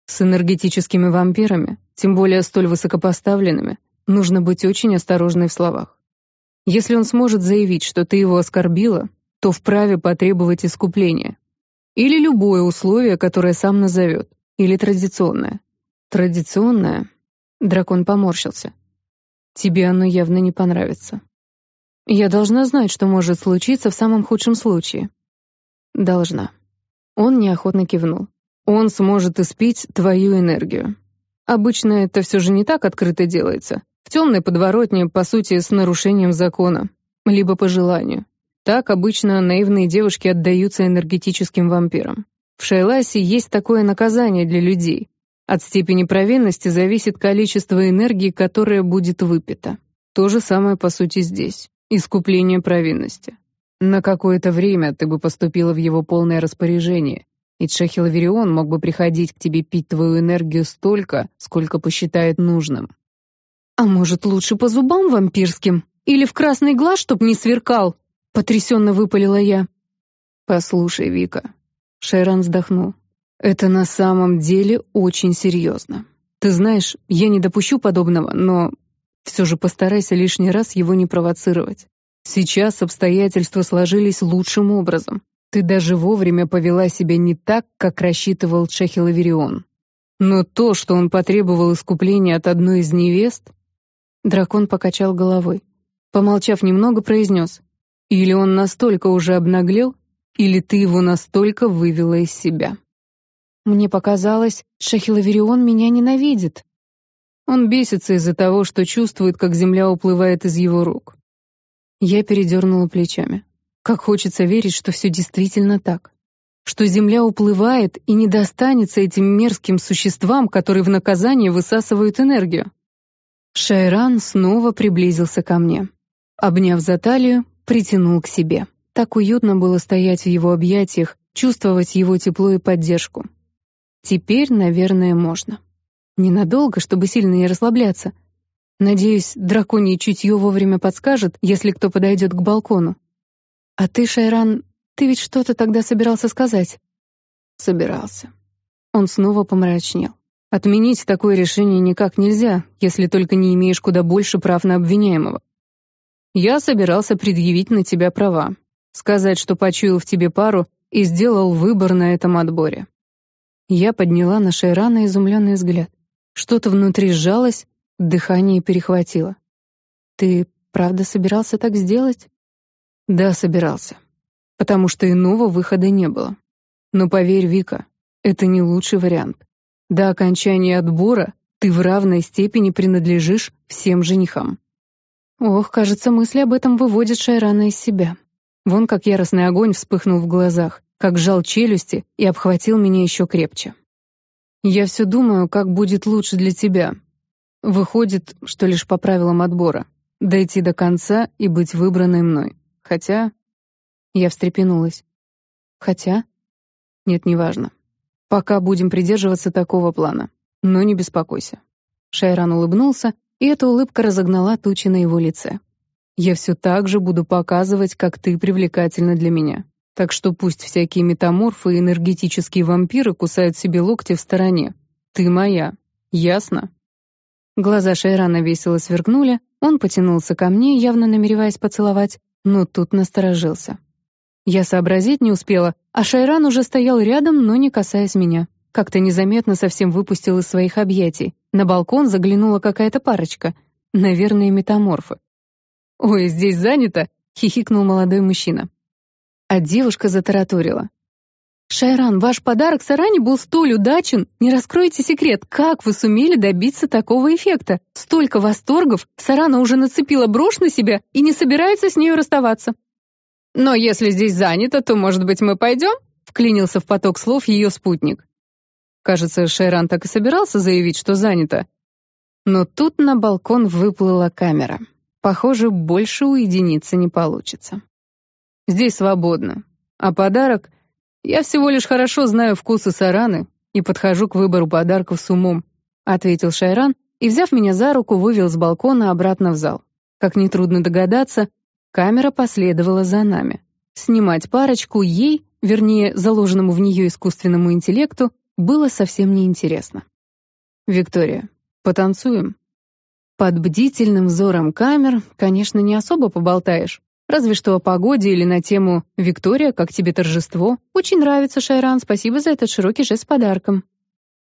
С энергетическими вампирами, тем более столь высокопоставленными, нужно быть очень осторожной в словах. Если он сможет заявить, что ты его оскорбила, то вправе потребовать искупления. Или любое условие, которое сам назовет. Или традиционное. Традиционное? Дракон поморщился. Тебе оно явно не понравится. Я должна знать, что может случиться в самом худшем случае. Должна. Он неохотно кивнул. Он сможет испить твою энергию. Обычно это все же не так открыто делается. В темной подворотне, по сути, с нарушением закона. Либо по желанию. Так обычно наивные девушки отдаются энергетическим вампирам. В Шайласе есть такое наказание для людей. От степени провинности зависит количество энергии, которое будет выпито. То же самое, по сути, здесь. Искупление провинности. На какое-то время ты бы поступила в его полное распоряжение, и Тшехилаверион мог бы приходить к тебе пить твою энергию столько, сколько посчитает нужным. «А может, лучше по зубам вампирским? Или в красный глаз, чтоб не сверкал?» — потрясенно выпалила я. «Послушай, Вика». Шайран вздохнул. «Это на самом деле очень серьезно. Ты знаешь, я не допущу подобного, но все же постарайся лишний раз его не провоцировать. Сейчас обстоятельства сложились лучшим образом. Ты даже вовремя повела себя не так, как рассчитывал Чехилаверион. Но то, что он потребовал искупления от одной из невест... Дракон покачал головой. Помолчав немного, произнес. Или он настолько уже обнаглел, или ты его настолько вывела из себя. Мне показалось, Шахилаверион меня ненавидит. Он бесится из-за того, что чувствует, как земля уплывает из его рук. Я передернула плечами. Как хочется верить, что все действительно так. Что земля уплывает и не достанется этим мерзким существам, которые в наказание высасывают энергию. Шайран снова приблизился ко мне. Обняв за талию, притянул к себе. Так уютно было стоять в его объятиях, чувствовать его тепло и поддержку. Теперь, наверное, можно. Ненадолго, чтобы сильно не расслабляться — Надеюсь, драконье чутье вовремя подскажет, если кто подойдет к балкону. А ты, Шайран, ты ведь что-то тогда собирался сказать? Собирался. Он снова помрачнел. Отменить такое решение никак нельзя, если только не имеешь куда больше прав на обвиняемого. Я собирался предъявить на тебя права, сказать, что почуял в тебе пару и сделал выбор на этом отборе. Я подняла на Шайрана изумленный взгляд. Что-то внутри сжалось, Дыхание перехватило. «Ты правда собирался так сделать?» «Да, собирался. Потому что иного выхода не было. Но поверь, Вика, это не лучший вариант. До окончания отбора ты в равной степени принадлежишь всем женихам». Ох, кажется, мысли об этом выводят Шайрана из себя. Вон как яростный огонь вспыхнул в глазах, как сжал челюсти и обхватил меня еще крепче. «Я все думаю, как будет лучше для тебя, Выходит, что лишь по правилам отбора. Дойти до конца и быть выбранной мной. Хотя... Я встрепенулась. Хотя... Нет, неважно. Пока будем придерживаться такого плана. Но не беспокойся. Шайран улыбнулся, и эта улыбка разогнала тучи на его лице. Я все так же буду показывать, как ты привлекательна для меня. Так что пусть всякие метаморфы и энергетические вампиры кусают себе локти в стороне. Ты моя. Ясно? Глаза Шайрана весело сверкнули, он потянулся ко мне, явно намереваясь поцеловать, но тут насторожился. Я сообразить не успела, а Шайран уже стоял рядом, но не касаясь меня. Как-то незаметно совсем выпустил из своих объятий. На балкон заглянула какая-то парочка. Наверное, метаморфы. «Ой, здесь занято!» — хихикнул молодой мужчина. А девушка затараторила. «Шайран, ваш подарок Саране был столь удачен. Не раскройте секрет, как вы сумели добиться такого эффекта? Столько восторгов, Сарана уже нацепила брошь на себя и не собирается с нею расставаться». «Но если здесь занято, то, может быть, мы пойдем?» — вклинился в поток слов ее спутник. Кажется, Шайран так и собирался заявить, что занято. Но тут на балкон выплыла камера. Похоже, больше уединиться не получится. Здесь свободно. А подарок «Я всего лишь хорошо знаю вкусы Сараны и подхожу к выбору подарков с умом», ответил Шайран и, взяв меня за руку, вывел с балкона обратно в зал. Как нетрудно догадаться, камера последовала за нами. Снимать парочку ей, вернее, заложенному в нее искусственному интеллекту, было совсем неинтересно. «Виктория, потанцуем?» Под бдительным взором камер, конечно, не особо поболтаешь, Разве что о погоде или на тему «Виктория, как тебе торжество?» Очень нравится, Шайран, спасибо за этот широкий жест с подарком.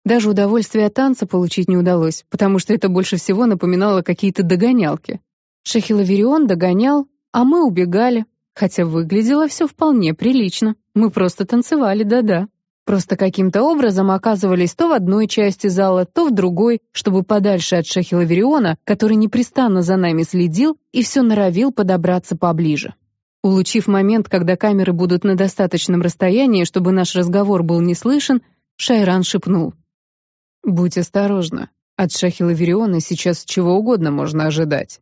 Даже удовольствие от танца получить не удалось, потому что это больше всего напоминало какие-то догонялки. Шахилаверион догонял, а мы убегали, хотя выглядело все вполне прилично. Мы просто танцевали, да-да. Просто каким-то образом оказывались то в одной части зала, то в другой, чтобы подальше от Шахила Вериона, который непрестанно за нами следил и все норовил подобраться поближе. Улучив момент, когда камеры будут на достаточном расстоянии, чтобы наш разговор был не слышен, Шайран шепнул. «Будь осторожна. От Шахила Вериона сейчас чего угодно можно ожидать».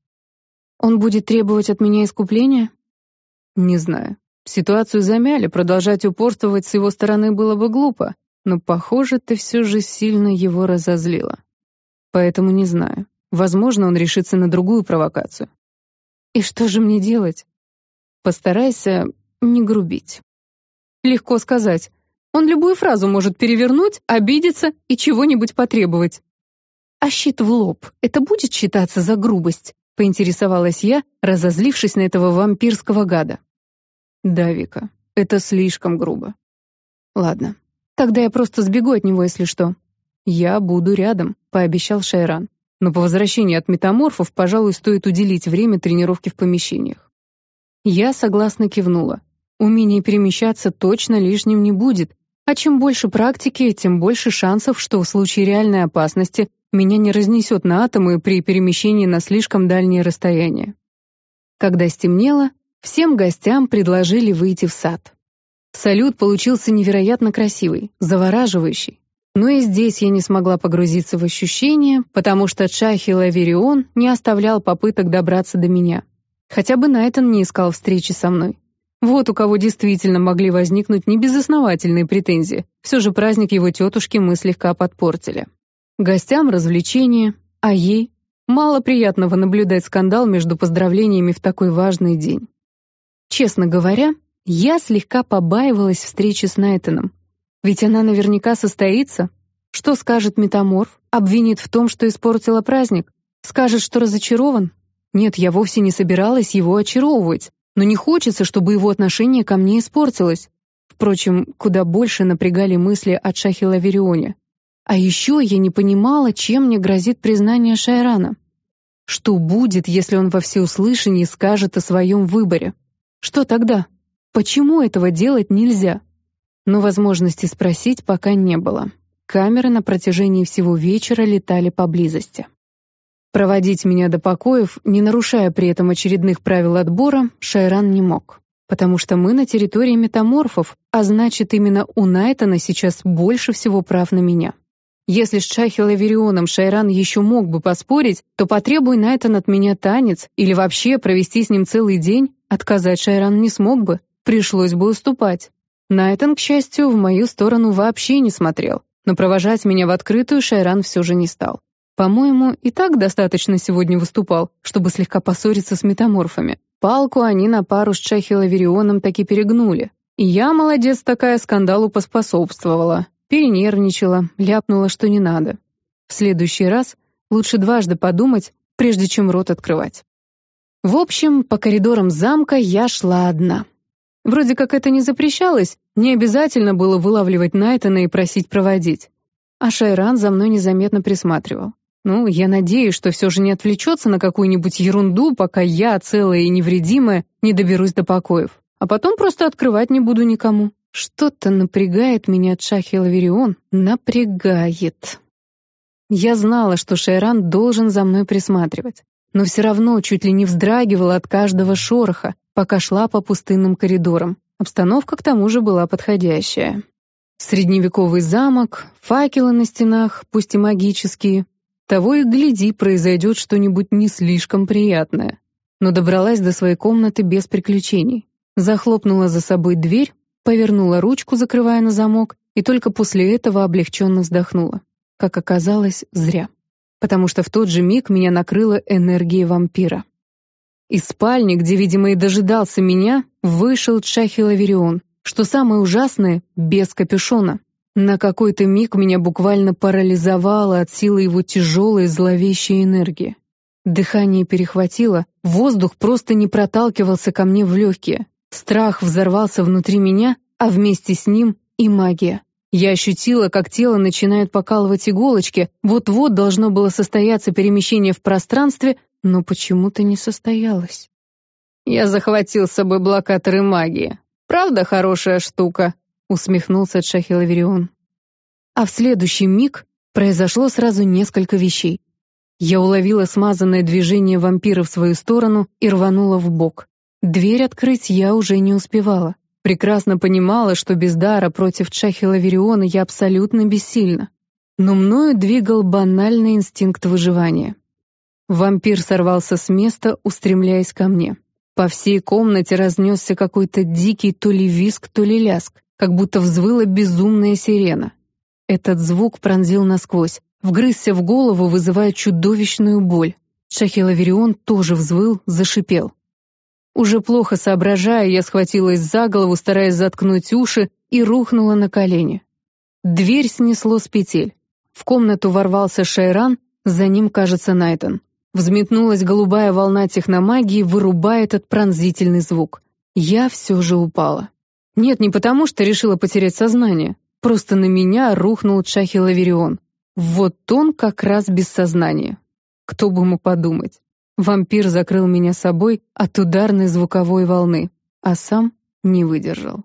«Он будет требовать от меня искупления?» «Не знаю. Ситуацию замяли, продолжать упорствовать с его стороны было бы глупо, но, похоже, ты все же сильно его разозлила. Поэтому не знаю. Возможно, он решится на другую провокацию. И что же мне делать? Постарайся не грубить. Легко сказать. Он любую фразу может перевернуть, обидеться и чего-нибудь потребовать. А щит в лоб — это будет считаться за грубость? Поинтересовалась я, разозлившись на этого вампирского гада. Да, Вика, это слишком грубо. Ладно, тогда я просто сбегу от него, если что. Я буду рядом, пообещал Шайран. Но по возвращении от метаморфов, пожалуй, стоит уделить время тренировке в помещениях. Я согласно кивнула. Умение перемещаться точно лишним не будет, а чем больше практики, тем больше шансов, что в случае реальной опасности меня не разнесет на атомы при перемещении на слишком дальние расстояния. Когда стемнело, Всем гостям предложили выйти в сад. Салют получился невероятно красивый, завораживающий. Но и здесь я не смогла погрузиться в ощущения, потому что Чахи Лаверион не оставлял попыток добраться до меня. Хотя бы Найтон не искал встречи со мной. Вот у кого действительно могли возникнуть небезосновательные претензии. Все же праздник его тетушки мы слегка подпортили. Гостям развлечения, а ей мало приятного наблюдать скандал между поздравлениями в такой важный день. Честно говоря, я слегка побаивалась встречи с Найтоном. Ведь она наверняка состоится. Что скажет метаморф? Обвинит в том, что испортила праздник? Скажет, что разочарован? Нет, я вовсе не собиралась его очаровывать, но не хочется, чтобы его отношение ко мне испортилось. Впрочем, куда больше напрягали мысли о Шахе Лаверионе. А еще я не понимала, чем мне грозит признание Шайрана. Что будет, если он во всеуслышании скажет о своем выборе? Что тогда? Почему этого делать нельзя? Но возможности спросить пока не было. Камеры на протяжении всего вечера летали поблизости. Проводить меня до покоев, не нарушая при этом очередных правил отбора, Шайран не мог. Потому что мы на территории метаморфов, а значит, именно у Найтона сейчас больше всего прав на меня. Если с Чахилаверионом Шайран еще мог бы поспорить, то потребуй Найтон от меня танец или вообще провести с ним целый день, Отказать Шайран не смог бы, пришлось бы уступать. Найтон, к счастью, в мою сторону вообще не смотрел, но провожать меня в открытую Шайран все же не стал. По-моему, и так достаточно сегодня выступал, чтобы слегка поссориться с метаморфами. Палку они на пару с Чахиловерионом таки перегнули. И я, молодец такая, скандалу поспособствовала. Перенервничала, ляпнула, что не надо. В следующий раз лучше дважды подумать, прежде чем рот открывать. В общем, по коридорам замка я шла одна. Вроде как это не запрещалось, не обязательно было вылавливать Найтона и просить проводить. А Шайран за мной незаметно присматривал. Ну, я надеюсь, что все же не отвлечется на какую-нибудь ерунду, пока я, целая и невредимая, не доберусь до покоев. А потом просто открывать не буду никому. Что-то напрягает меня Чахи Лаверион. Напрягает. Я знала, что Шайран должен за мной присматривать, но все равно чуть ли не вздрагивала от каждого шороха, пока шла по пустынным коридорам. Обстановка к тому же была подходящая. Средневековый замок, факелы на стенах, пусть и магические. Того и гляди, произойдет что-нибудь не слишком приятное. Но добралась до своей комнаты без приключений. Захлопнула за собой дверь, повернула ручку, закрывая на замок, и только после этого облегченно вздохнула. Как оказалось, зря. Потому что в тот же миг меня накрыла энергия вампира. Из спальни, где, видимо, и дожидался меня, вышел Чахилаверион, что самое ужасное, без капюшона. На какой-то миг меня буквально парализовало от силы его тяжелой зловещей энергии. Дыхание перехватило, воздух просто не проталкивался ко мне в легкие. Страх взорвался внутри меня, а вместе с ним и магия. Я ощутила, как тело начинает покалывать иголочки, вот-вот должно было состояться перемещение в пространстве, но почему-то не состоялось. «Я захватил с собой блокаторы магии. Правда хорошая штука?» — усмехнулся Шахилаверион. А в следующий миг произошло сразу несколько вещей. Я уловила смазанное движение вампира в свою сторону и рванула в бок. Дверь открыть я уже не успевала. Прекрасно понимала, что без дара против Чахилавериона я абсолютно бессильна. Но мною двигал банальный инстинкт выживания. Вампир сорвался с места, устремляясь ко мне. По всей комнате разнесся какой-то дикий то ли виск, то ли ляск, как будто взвыла безумная сирена. Этот звук пронзил насквозь, вгрызся в голову, вызывая чудовищную боль. Шахилаверион тоже взвыл, зашипел. Уже плохо соображая, я схватилась за голову, стараясь заткнуть уши, и рухнула на колени. Дверь снесло с петель. В комнату ворвался Шайран, за ним, кажется, Найтон. Взметнулась голубая волна техномагии, вырубая этот пронзительный звук. Я все же упала. Нет, не потому, что решила потерять сознание. Просто на меня рухнул Чахи Лаверион. Вот он как раз без сознания. Кто бы мог подумать. Вампир закрыл меня собой от ударной звуковой волны, а сам не выдержал.